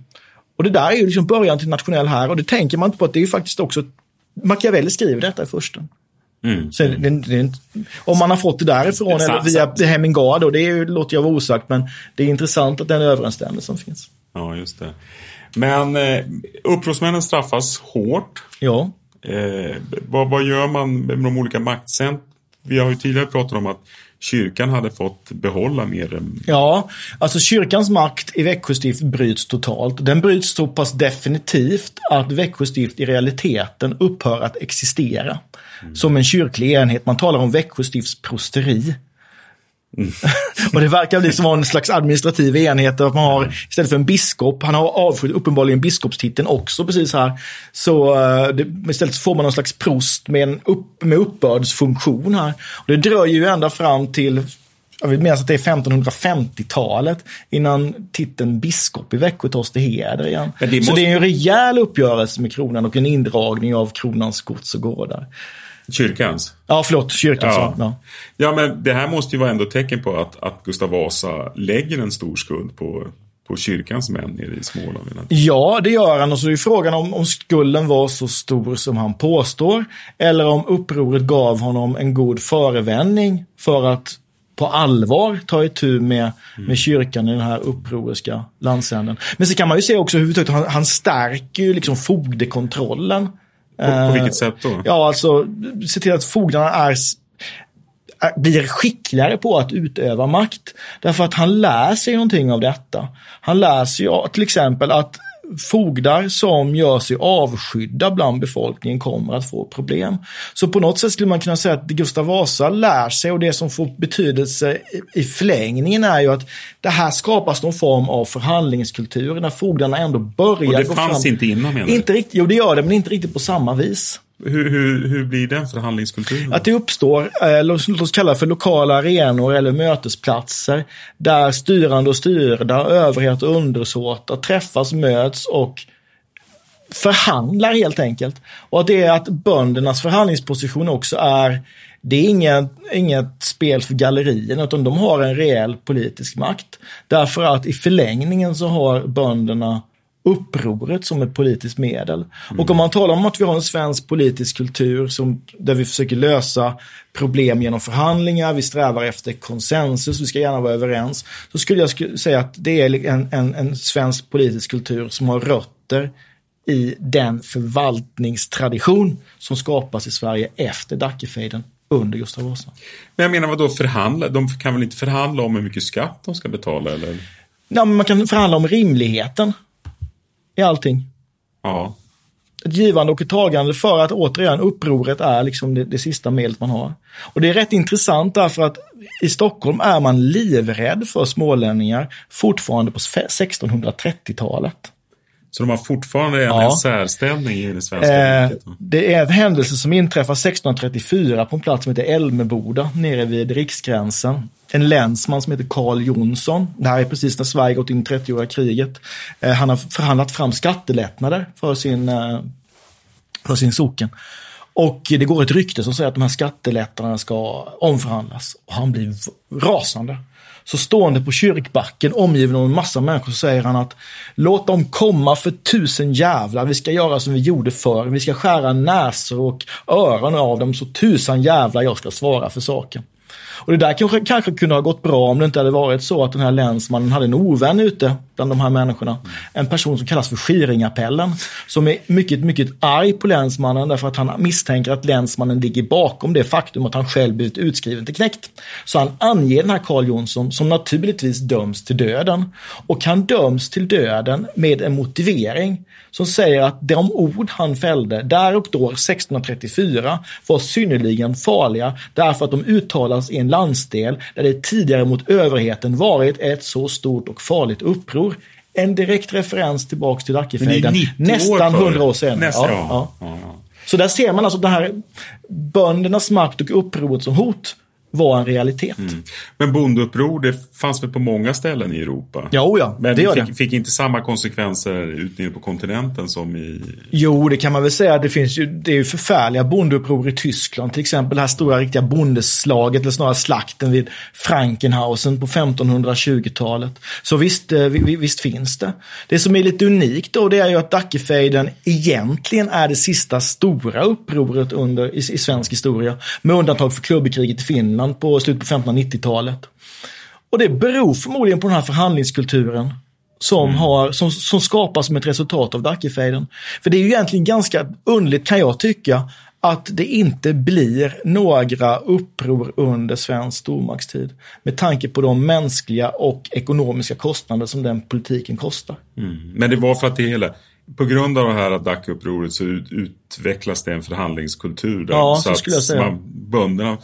Speaker 1: och det där är ju liksom början till nationell här och det tänker man inte på att det är ju faktiskt också, Machiavelli skriver detta i försten. Så det, det, om man har fått det därifrån
Speaker 4: Det
Speaker 1: eller via Hemingard, och det är låter jag vara osagt, men det är intressant att den överensstämmelsen finns.
Speaker 4: Ja, just det. Men eh, upprorsmännen straffas hårt.
Speaker 1: Ja.
Speaker 4: Eh, vad, vad gör man med de olika maktcent? Vi har ju tidigare pratat om att kyrkan hade fått behålla mer än...
Speaker 1: Ja, alltså kyrkans makt i Växjö stift bryts totalt. Den bryts så pass definitivt att Växjö stift i realiteten upphör att existera. Som en kyrklig enhet. Man talar om Växjö stifts prosteri. och det verkar bli som en slags administrativ enhet. Att man har, istället för en biskop, han har avskytt uppenbarligen biskopstiteln också precis här. Så eh, det, istället så får man någon slags prost med, en upp, med uppbördsfunktion här. Och det dröjer ju ända fram till jag vill minnas att det är 1550-talet innan titeln biskop i Växjö tas till heder igen.
Speaker 4: Det
Speaker 1: Så
Speaker 4: måste-
Speaker 1: det är en rejäl uppgörelse med kronan och en indragning av kronans gods och gårdar.
Speaker 4: Kyrkans?
Speaker 1: Ja, förlåt, kyrkan sa ja.
Speaker 4: Ja, men det här måste ju vara ändå tecken på att, att Gustav Vasa lägger en stor skuld på, på kyrkans män nere i Småland.
Speaker 1: Ja, det gör han. Och så är frågan om, om skulden var så stor som han påstår. Eller om upproret gav honom en god förevändning för att på allvar ta itu med, med kyrkan i den här upproriska landsänden. Men så kan man ju se också hur han, han stärker ju liksom fogdekontrollen.
Speaker 4: På, på vilket sätt då?
Speaker 1: Ja, alltså se till att fogdarna är, blir skickligare på att utöva makt. Därför att han lär sig någonting av detta. Han lär sig till exempel att fogdar som gör sig avskydda bland befolkningen kommer att få problem. Så på något sätt skulle man kunna säga att Gustav Vasa lär sig och det som får betydelse i- förlängningen är ju att det här skapas någon form av förhandlingskultur när fogdarna ändå börjar
Speaker 4: Och det
Speaker 1: gå
Speaker 4: fanns
Speaker 1: fram.
Speaker 4: inte innan menar du?
Speaker 1: Inte riktigt, jo det gör det, men inte riktigt på samma vis.
Speaker 4: Hur, hur, hur blir den förhandlingskulturen?
Speaker 1: Att det uppstår, eh, låt låt oss kalla det för lokala arenor eller mötesplatser där styrande och styrda, överhet och undersåtar träffas, möts och förhandlar helt enkelt. Och att det är att böndernas förhandlingsposition också är, det är inget, inget spel för gallerierna utan de har en reell politisk makt. Därför att i förlängningen så har bönderna upproret som ett politiskt medel. Och om man talar om att vi har en svensk politisk kultur som, där vi försöker lösa problem genom förhandlingar, vi strävar efter konsensus, vi ska gärna vara överens. Så skulle jag säga att det är en, en, en svensk politisk kultur som har rötter i den förvaltningstradition som skapas i Sverige efter Dackefejden under Gustav Vasa.
Speaker 4: Men jag menar, vad då förhandla? De kan väl inte förhandla om hur mycket skatt de ska betala, eller?
Speaker 1: Ja, man kan förhandla om rimligheten i allting.
Speaker 4: Ja.
Speaker 1: Ett givande och ett tagande för att återigen upproret är liksom det, det sista medlet man har. Och det är rätt intressant därför att i Stockholm är man livrädd för smålänningar fortfarande på 1630-talet.
Speaker 4: Så de har fortfarande en,
Speaker 1: Ja.
Speaker 4: en särställning i det svenska
Speaker 1: Eh,
Speaker 4: riket?
Speaker 1: det är en händelse som inträffar 1634 på en plats som heter Älmeboda nere vid riksgränsen. En länsman som heter Karl Jonsson. Det här är precis när Sverige gått in i 30-åriga kriget. Eh, han har förhandlat fram skattelättnader för sin, eh, för sin socken. Och det går ett rykte som säger att de här skattelättnaderna ska omförhandlas. Och han blir rasande. Så stående på kyrkbacken omgiven av en massa människor så säger han att låt dem komma för tusen jävlar. Vi ska göra som vi gjorde förr. Vi ska skära näsor och öron av dem så tusan jävlar jag ska svara för saken. Och det där kanske, kanske kunde ha gått bra om det inte hade varit så att den här länsmannen hade en ovän ute bland de här människorna. En person som kallas för Skiringappellen. Som är mycket, mycket arg på länsmannen därför att han misstänker att länsmannen ligger bakom det faktum att han själv blivit utskriven till knäckt. Så han anger den här Karl Jonsson som naturligtvis döms till döden. Och han döms till döden med en motivering som säger att de ord han fällde där och då 1634 var synnerligen farliga därför att de uttalas i en landsdel där det tidigare mot överheten varit ett så stort och farligt uppror. En direkt referens tillbaks till Dackefejden.
Speaker 4: 90 år
Speaker 1: Nästan
Speaker 4: före.
Speaker 1: 100 år senare. Ja.
Speaker 4: ja.
Speaker 1: Ja,
Speaker 4: ja.
Speaker 1: Så där ser man alltså det här böndernas makt och upproret som hot var en realitet.
Speaker 4: Men bondeuppror, det fanns väl på många ställen i Europa?
Speaker 1: Ja, oh ja,
Speaker 4: Men
Speaker 1: det gör
Speaker 4: fick,
Speaker 1: det.
Speaker 4: fick inte samma konsekvenser ut nere på kontinenten som i...
Speaker 1: Jo, det kan man väl säga. Det finns ju, det är ju förfärliga bondeuppror i Tyskland. Till exempel det här stora riktiga bondeslaget, eller snarare slakten vid Frankenhausen på 1520-talet. Så visst, eh, vi- vi- visst finns det. Det som är lite unikt då, det är ju att Dackefejden egentligen är det sista stora upproret under, i, i svensk historia. Med undantag för klubbekriget i Finland på slutet på 1590-talet. Och det beror förmodligen på den här förhandlingskulturen som, har, som, som skapas som ett resultat av Dackefejden. För det är ju egentligen ganska underligt kan jag tycka att det inte blir några uppror under svensk stormaktstid. Med tanke på de mänskliga och ekonomiska kostnader som den politiken kostar.
Speaker 4: Mm. Men det var för att det hela... På grund av det här Dackupproret så ut, utvecklas det en förhandlingskultur där.
Speaker 1: Ja, så
Speaker 4: att
Speaker 1: skulle jag säga.
Speaker 4: Man, bönderna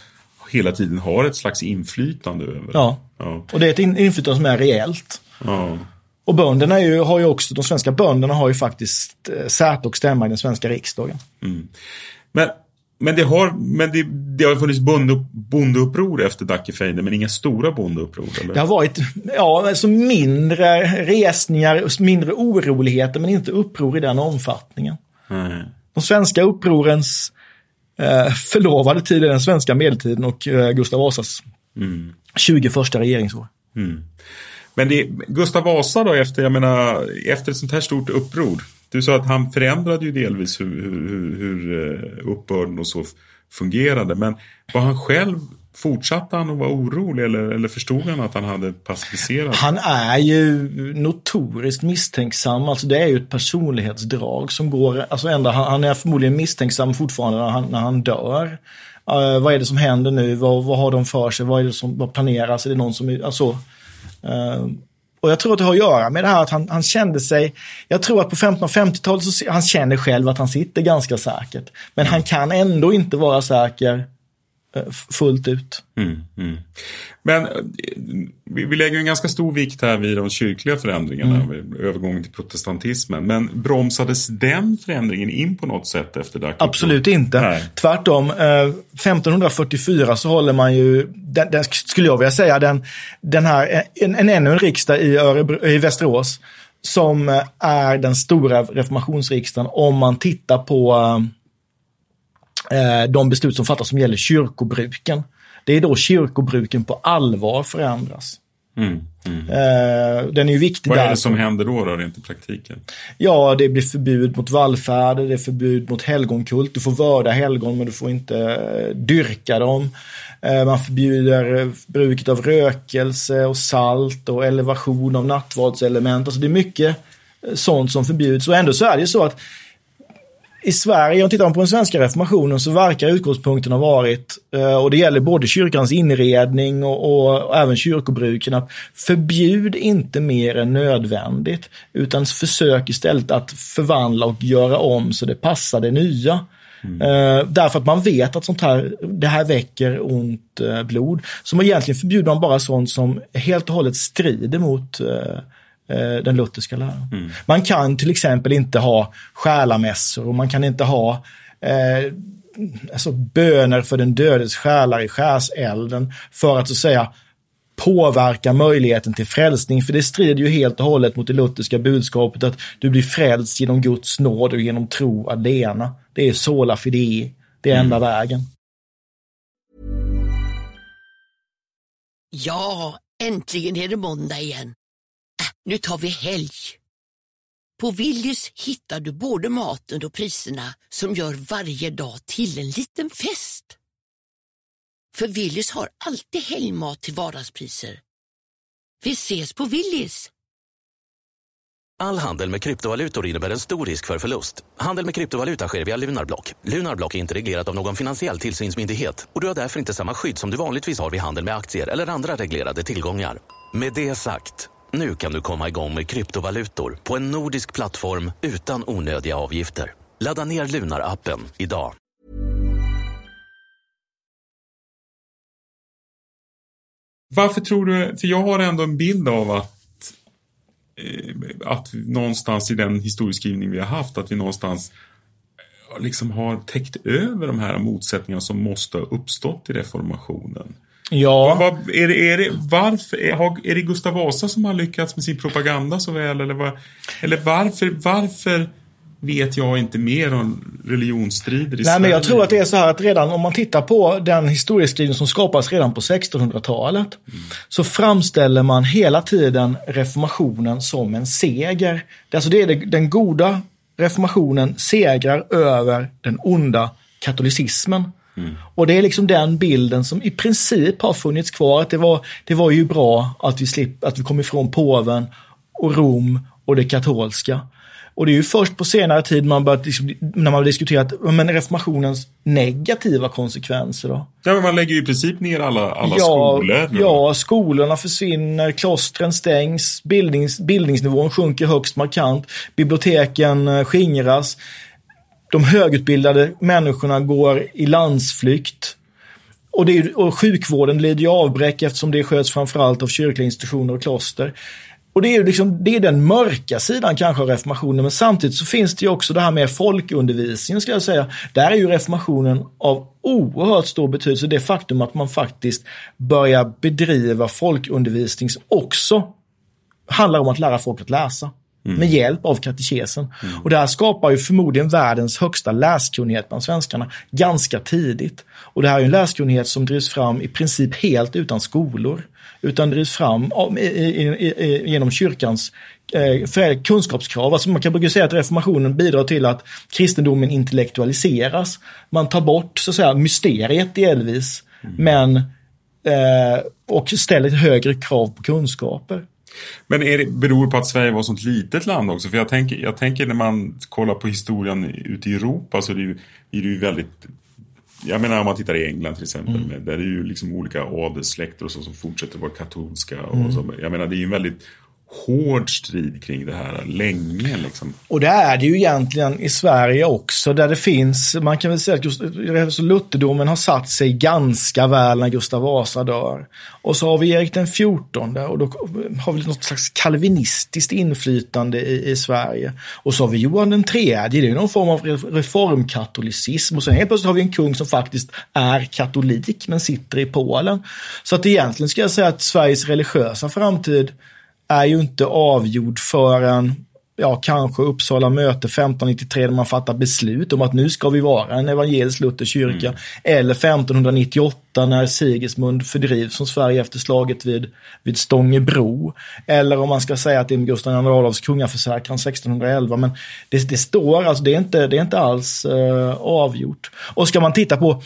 Speaker 4: hela tiden har ett slags inflytande över.
Speaker 1: Ja.
Speaker 4: Ja.
Speaker 1: Och det är ett in- inflytande som är reellt.
Speaker 4: ja.
Speaker 1: Och bönderna ju, har ju också, de svenska bönderna har ju faktiskt eh, säte och stämma i den svenska riksdagen.
Speaker 4: Men, men, det har, men det, det har funnits bonde, bondeuppror efter Dackefejden, men inga stora bondeuppror? Eller?
Speaker 1: Det har varit ja, alltså mindre resningar, mindre oroligheter men inte uppror i den omfattningen.
Speaker 4: Nej.
Speaker 1: De svenska upprorens Eh, förlovade tid i den svenska medeltiden och eh, Gustav Vasas 20 första regeringsår. Mm.
Speaker 4: Men det, Gustav Vasa då, efter, jag menar, efter ett sånt här stort uppror. Du sa att han förändrade ju delvis hur, hur, hur, eh, uppbörden och så fungerade. Men var han själv, fortsatte han att vara orolig eller, eller förstod han att han hade pacificerat?
Speaker 1: Han är ju notoriskt misstänksam, alltså det är ju ett personlighetsdrag som går, alltså ända, han, är förmodligen misstänksam fortfarande när han, när han dör. Eh, vad är det som händer nu? Vad, vad har de för sig? Vad är det som vad planeras? Är det någon som, alltså, eh, och jag tror att det har att göra med det här att han, han kände sig, jag tror att på 1550-talet så han känner själv att han sitter ganska säkert. Men han kan ändå inte vara säker fullt ut.
Speaker 4: Mm, mm. Men eh, vi, lägger en ganska stor vikt här vid de kyrkliga förändringarna, vid övergången till protestantismen. Men bromsades den förändringen in på något sätt efter Dackupproret?
Speaker 1: Absolut inte.
Speaker 4: Nej.
Speaker 1: Tvärtom. Eh, 1544 så håller man ju, den, den skulle jag vilja säga, den, den här, en, en, ännu en riksdag i, Örebro, i Västerås som eh, är den stora reformationsriksdagen om man tittar på eh, de beslut som fattas som gäller kyrkobruken. Det är då kyrkobruken på allvar förändras.
Speaker 4: Mm, mm.
Speaker 1: Eh, den är ju viktig
Speaker 4: Vad är
Speaker 1: där.
Speaker 4: det som händer då, då rent i praktiken?
Speaker 1: Ja, det blir förbud mot vallfärder, det är förbud mot helgonkult. Du får vörda helgon men du får inte eh, dyrka dem. Eh, man förbjuder eh, bruket av rökelse och salt och elevation av nattvardselement. Alltså det är mycket eh, sånt som förbjuds. Och ändå så är det ju så att i Sverige, om tittar man på den svenska reformationen, så verkar utgångspunkten ha varit, eh, och det gäller både kyrkans inredning och, och, även kyrkobruken, att förbjud inte mer än nödvändigt, utan försök istället att förvandla och göra om så det passar det nya. Mm. Uh, därför att man vet att sånt här, det här väcker ont uh, blod. Så man egentligen förbjuder man bara sånt som helt och hållet strider mot den lutherska läran. Mm. Man kan till exempel inte ha själamässor och man kan inte ha eh, alltså böner för den dödes själar i skärselden för att så att säga påverka möjligheten till frälsning. För det strider ju helt och hållet mot det lutherska budskapet att du blir frälst genom Guds nåd och genom tro alena. Det är sola fidei, det är enda mm. vägen.
Speaker 6: Ja, äntligen är det måndag igen. Ah, nu tar vi helg. På Willys hittar du både maten och priserna som gör varje dag till en liten fest. För Willys har alltid helgmat till vardagspriser. Vi ses på Willys!
Speaker 9: All handel med kryptovalutor innebär en stor risk för förlust. Handel med kryptovaluta sker via Lunarblock. Lunarblock är inte reglerat av någon finansiell tillsynsmyndighet och du har därför inte samma skydd som du vanligtvis har vid handel med aktier eller andra reglerade tillgångar. Med det sagt, nu kan du komma igång med kryptovalutor på en nordisk plattform utan onödiga avgifter. Ladda ner Lunar-appen idag.
Speaker 4: Varför tror du, för jag har ändå en bild av att eh, att någonstans i den historieskrivning vi har haft, att vi någonstans eh, liksom har täckt över de här motsättningarna som måste ha uppstått i reformationen.
Speaker 1: Ja.
Speaker 4: Vad, vad, är, det, är, det, varför, är, det Gustav Vasa som har lyckats med sin propaganda så väl? Eller, vad, eller varför, varför vet jag inte mer om religionsstrider i
Speaker 1: Nej,
Speaker 4: Sverige.
Speaker 1: Men jag tror att det är så här att redan om man tittar på den historieskrivning som skapas redan på 1600-talet mm. så framställer man hela tiden reformationen som en seger. Alltså det är det, den goda reformationen segrar över den onda katolicismen. Mm. Och det är liksom den bilden som i princip har funnits kvar. Att det, var, det var ju bra att vi, slip, att vi kom ifrån påven och Rom och det katolska. Och det är ju först på senare tid man börjat, när man har diskuterat men reformationens negativa konsekvenser. Då.
Speaker 4: Ja, men man lägger ju i princip ner alla, alla
Speaker 1: ja,
Speaker 4: skolor.
Speaker 1: Ja, skolorna försvinner, klostren stängs, bildnings, bildningsnivån sjunker högst markant, biblioteken eh, skingras. De högutbildade människorna går i landsflykt. Och, det är, och sjukvården lider ju avbräck eftersom det sköts framförallt av kyrkliga institutioner och kloster. Och det är, liksom, det är den mörka sidan kanske av reformationen, men samtidigt så finns det ju också det här med folkundervisningen, skulle jag säga. Där är ju reformationen av oerhört stor betydelse. Det faktum att man faktiskt börjar bedriva folkundervisning som också handlar om att lära folk att läsa. Mm. Med hjälp av katekesen. Mm. Och det här skapar ju förmodligen världens högsta läskunnighet bland svenskarna ganska tidigt. Och det här är en läskunnighet som drivs fram i princip helt utan skolor utan drivs fram genom kyrkans eh, kunskapskrav. Alltså man kan brukar säga att reformationen bidrar till att kristendomen intellektualiseras. Man tar bort så att säga mysteriet delvis, mm. men eh, och ställer högre krav på kunskaper.
Speaker 4: Men är det, beror det på att Sverige var ett sånt litet land också? För jag tänker, jag tänker när man kollar på historien ute i Europa så är det ju, är det ju väldigt jag menar om man tittar i England till exempel, mm. där är ju liksom olika adelssläkter och så som fortsätter vara katolska. Och mm. så, jag menar det är ju en väldigt hård strid kring det här länge. Liksom.
Speaker 1: Och det är det ju egentligen i Sverige också, där det finns, man kan väl säga att just, lutherdomen har satt sig ganska väl när Gustav Vasa dör. Och så har vi Erik den XIV och då har vi något slags kalvinistiskt inflytande i, i Sverige. Och så har vi Johan den tredje, det är någon form av reformkatolicism. Och sen helt plötsligt har vi en kung som faktiskt är katolik men sitter i Polen. Så att egentligen ska jag säga att Sveriges religiösa framtid är ju inte avgjord förrän ja, kanske Uppsala möte 1593 när man fattar beslut om att nu ska vi vara en evangelisk-luthersk kyrka. Mm. Eller 1598 när Sigismund fördrivs från Sverige efter slaget vid, vid Stångebro. Eller om man ska säga att det är Gustav II Adolfs kungaförsäkran 1611. Men det, det står, alltså det är inte, det är inte alls uh, avgjort. Och ska man titta på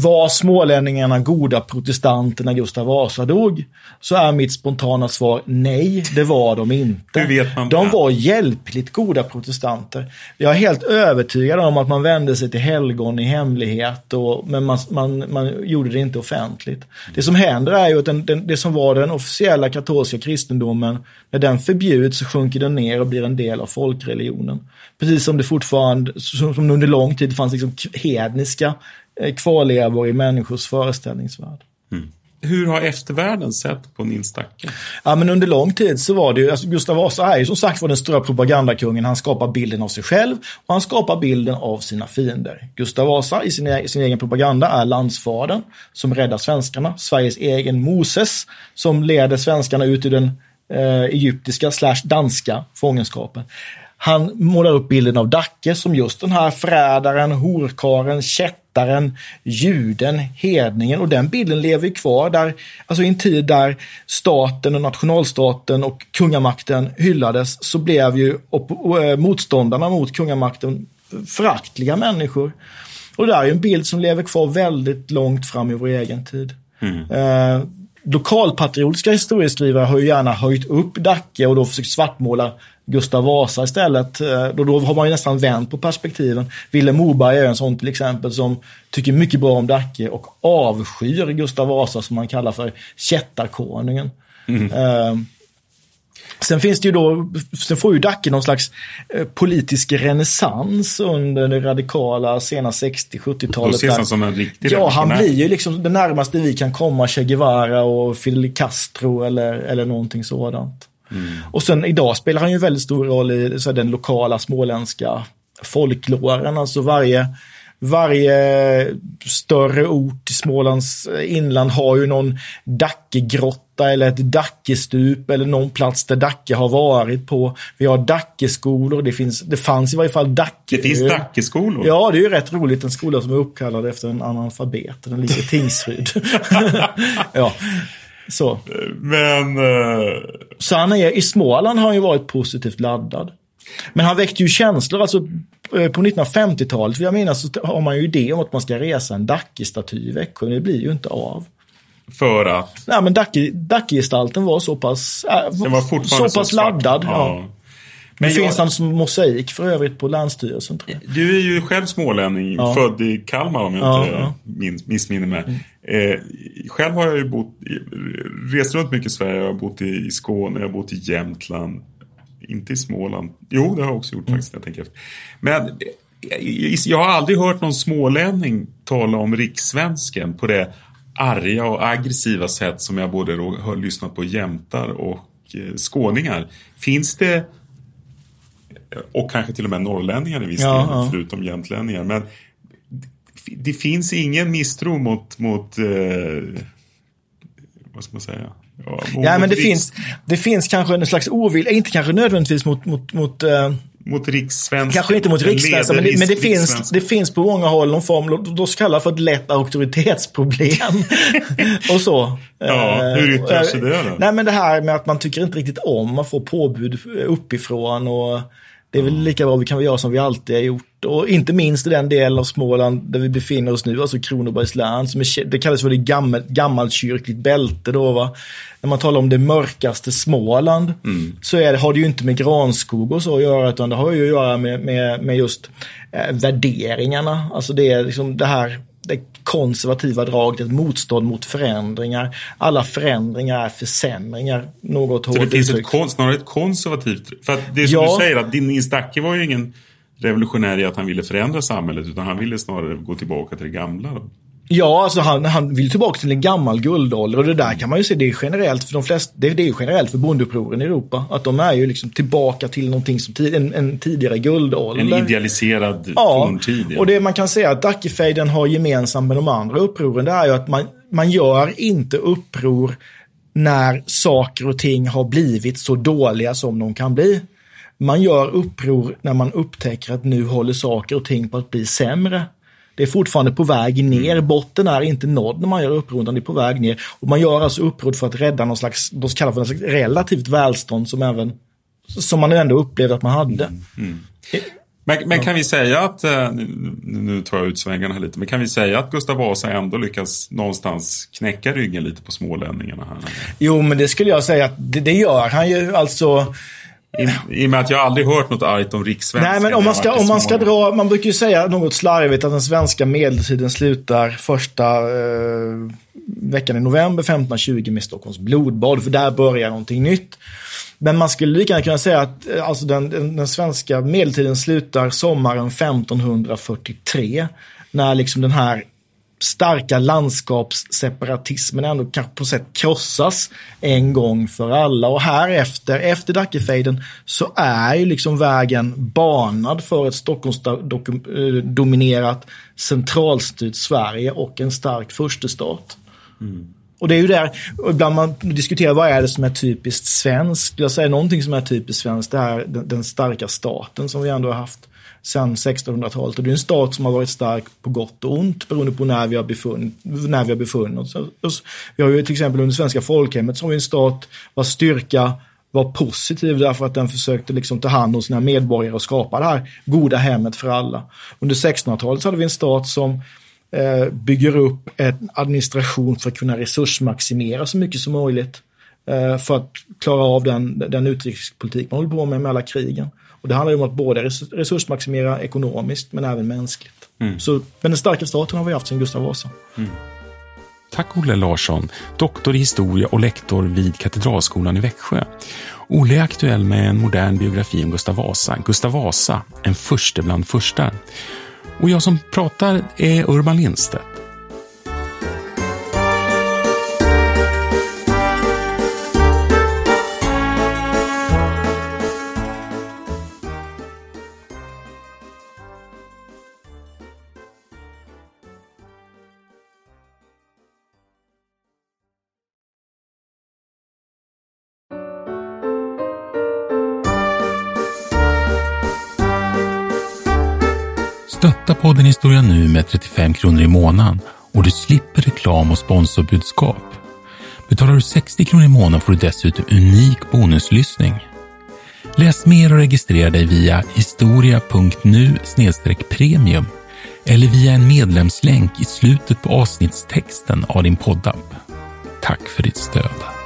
Speaker 1: var smålänningarna goda protestanter när Gustav Vasa dog? Så är mitt spontana svar nej, det var de inte.
Speaker 4: Hur vet man
Speaker 1: de var hjälpligt goda protestanter. Jag är helt övertygad om att man vände sig till helgon i hemlighet, och, men man, man, man gjorde det inte offentligt. Det som händer är ju att den, den, det som var den officiella katolska kristendomen, när den förbjuds så sjunker den ner och blir en del av folkreligionen. Precis som det fortfarande, som, som under lång tid fanns liksom hedniska kvarlevor i människors föreställningsvärld.
Speaker 4: Hur har eftervärlden sett på Nils Dacke?
Speaker 1: Ja, men under lång tid så var det ju, alltså Gustav Vasa är ju som sagt var den stora propagandakungen. Han skapar bilden av sig själv och han skapar bilden av sina fiender. Gustav Vasa i sin, e- sin egen propaganda är landsfadern som räddar svenskarna. Sveriges egen Moses som leder svenskarna ut ur den eh, egyptiska slash danska fångenskapen. Han målar upp bilden av Dacke som just den här förrädaren, horkaren, kättaren, juden, hedningen och den bilden lever kvar där, alltså i en tid där staten och nationalstaten och kungamakten hyllades så blev ju eh, motståndarna mot kungamakten föraktliga människor. Och det där är ju en bild som lever kvar väldigt långt fram i vår egen tid. Eh, lokalpatriotiska historieskrivare har ju gärna höjt upp Dacke och då försökt svartmåla Gustav Vasa istället. Eh, Då, då har man ju nästan vänt på perspektiven. Vilhelm Moberg är en sån till exempel som tycker mycket bra om Dacke och avskyr Gustav Vasa som man kallar för kättarkonungen. Eh, Sen finns det ju då, sen får ju Dacke någon slags eh, politisk renässans under det radikala sena 60-70-talet.
Speaker 4: Då ses han som en riktig
Speaker 1: Ja, han blir ju liksom det närmaste vi kan komma Che Guevara och Fidel Castro eller, eller någonting sådant. Och sen idag spelar han ju väldigt stor roll i så här, den lokala småländska folkloren. Alltså varje, varje större ort i Smålands inland har ju någon Dackegrotta eller ett Dackestup eller någon plats där Dacke har varit på. Vi har Dackeskolor, det, finns, det fanns i varje fall Dacke.
Speaker 4: Det finns Dackeskolor.
Speaker 1: Ja, det är ju rätt roligt. En skola som är uppkallad efter en analfabet. Den ligger i Tingsryd. ja, så.
Speaker 4: Men... eh,
Speaker 1: Så han är, i Småland har han ju varit positivt laddad. Men han väckte ju känslor, alltså eh, på 1950-talet, vill jag minnas, så har man ju idé om att man ska resa en Dacke-staty i Växjö, men det blir ju inte av.
Speaker 4: för att...
Speaker 1: Nej, men Dacke- Dacke-gestalten var så pass, äh,
Speaker 4: var
Speaker 1: så pass
Speaker 4: så
Speaker 1: laddad. Ja.
Speaker 4: Ja.
Speaker 1: Men finns
Speaker 4: jag-
Speaker 1: han som mosaik för övrigt på Länsstyrelsen tror jag.
Speaker 4: Du är ju själv smålänning,
Speaker 1: Ja.
Speaker 4: född i Kalmar om jag
Speaker 1: Ja,
Speaker 4: inte
Speaker 1: ja. Mm.
Speaker 4: minns, missminner mig. Eh, själv har jag ju bott, rest runt mycket i Sverige. Jag har bott i, Skåne, jag har bott i Jämtland. Inte i Småland. Jo, det har jag också gjort
Speaker 1: Mm.
Speaker 4: faktiskt. Jag tänker efter. Men eh, jag har aldrig hört någon smålänning tala om rikssvensken på det arga och aggressiva sätt som jag både har lyssnat på jämtar och eh, skåningar. Finns det och kanske till och med norrlänningar i viss
Speaker 1: Ja,
Speaker 4: del,
Speaker 1: ja.
Speaker 4: förutom jämtlänningar. Men det- finns ingen misstro mot, mot eh, vad ska man säga? Ja,
Speaker 1: Ja, men det
Speaker 4: riks,
Speaker 1: finns, det finns kanske en slags ovilja, inte kanske nödvändigtvis mot, mot, mot eh,
Speaker 4: Mot rikssvenskan.
Speaker 1: Kanske inte mot
Speaker 4: Den
Speaker 1: riksvenskan, men, det, men det, finns, det finns på många håll någon form, låt oss kalla det för ett lätt auktoritetsproblem. och så.
Speaker 4: Ja,
Speaker 1: Eh,
Speaker 4: hur yttrar
Speaker 1: eh,
Speaker 4: sig det då?
Speaker 1: Nej men det här med att man tycker inte riktigt om att få påbud uppifrån och det är väl lika bra vi kan göra som vi alltid har gjort. Och inte minst i den delen av Småland där vi befinner oss nu, alltså Kronobergs län, som är, det kallas för det gammalt, gammalkyrkligt bälte då va. När man talar om det mörkaste Småland så är har det ju inte med granskog och så att göra utan det har ju att göra med, med, med just eh, värderingarna. Alltså det är liksom det här det konservativa draget, ett motstånd mot förändringar. Alla förändringar är försämringar, något
Speaker 4: Så det
Speaker 1: hårt
Speaker 4: finns ett,
Speaker 1: uttryckt.
Speaker 4: kon- snarare ett konservativt... För det är som
Speaker 1: Ja.
Speaker 4: du säger, att din Nils Dacke var ju ingen revolutionär i att han ville förändra samhället utan han ville snarare gå tillbaka till det gamla. Då.
Speaker 1: Ja, alltså han, han vill tillbaka till en gammal guldålder och det där kan man ju se, det är generellt för de flesta, det, det är generellt för bondeupproren i Europa. Att de är ju liksom tillbaka till någonting som tid, en, en tidigare guldålder.
Speaker 4: En idealiserad
Speaker 1: Ja,
Speaker 4: forntid. ja.
Speaker 1: och det man kan säga att Dackefejden har gemensamt med de andra upproren, det är ju att man, man gör inte uppror när saker och ting har blivit så dåliga som de kan bli. Man gör uppror när man upptäcker att nu håller saker och ting på att bli sämre. Det är fortfarande på väg ner. Botten är inte nådd när man gör uppror, utan det är på väg ner. Och man gör alltså uppror för att rädda någon slags, de kallar för någon slags relativt välstånd som även, som man ändå upplevde att man hade.
Speaker 4: Men, men kan vi säga att, eh, nu tar jag ut svängarna här lite, men kan vi säga att Gustav Vasa ändå lyckas någonstans knäcka ryggen lite på smålänningarna här?
Speaker 1: Jo, men det skulle jag säga att det, det gör han ju. Alltså,
Speaker 4: i, I och med att jag aldrig hört något argt om rikssvenska.
Speaker 1: Nej, men om man ska, om man ska dra, man brukar ju säga något slarvigt att den svenska medeltiden slutar första eh, veckan i november 1520 med Stockholms blodbad, för där börjar någonting nytt. Men man skulle lika gärna kunna säga att eh, alltså den, den, den, svenska medeltiden slutar sommaren 1543. När liksom den här starka landskapsseparatismen ändå kanske på sätt krossas en gång för alla. Och här efter, efter Dackefejden så är ju liksom vägen banad för ett Stockholmsdominerat eh, centralstyrt Sverige och en stark furstestat. Mm. Och det är ju där, ibland man diskuterar vad är det som är typiskt svenskt. Jag säger någonting som är typiskt svenskt, det är den, den starka staten som vi ändå har haft sedan 1600-talet. Och det är en stat som har varit stark på gott och ont beroende på när vi har befunnit, när vi har befunnit oss. Vi har ju till exempel under svenska folkhemmet som en stat vars styrka var positiv därför att den försökte liksom ta hand om sina medborgare och skapa det här goda hemmet för alla. Under 1600-talet så hade vi en stat som eh, bygger upp en administration för att kunna resursmaximera så mycket som möjligt eh, för att klara av den, den utrikespolitik man håller på med med alla krigen. Och det handlar om att både resursmaximera ekonomiskt men även mänskligt. Mm. Så, men den starka staten har vi haft sedan Gustav Vasa. Mm.
Speaker 3: Tack Olle Larsson, doktor i historia och lektor vid Katedralskolan i Växjö. Olle är aktuell med en modern biografi om Gustav Vasa, Gustav Vasa, en förste bland förstar. Och jag som pratar är Urban Lindstedt. Historia Nu med 35 kronor i månaden och du slipper reklam och sponsorbudskap. Betalar du 60 kronor i månaden får du dessutom unik bonuslyssning. Läs mer och registrera dig via historia.nu premium eller via en medlemslänk i slutet på avsnittstexten av din poddapp. Tack för ditt stöd.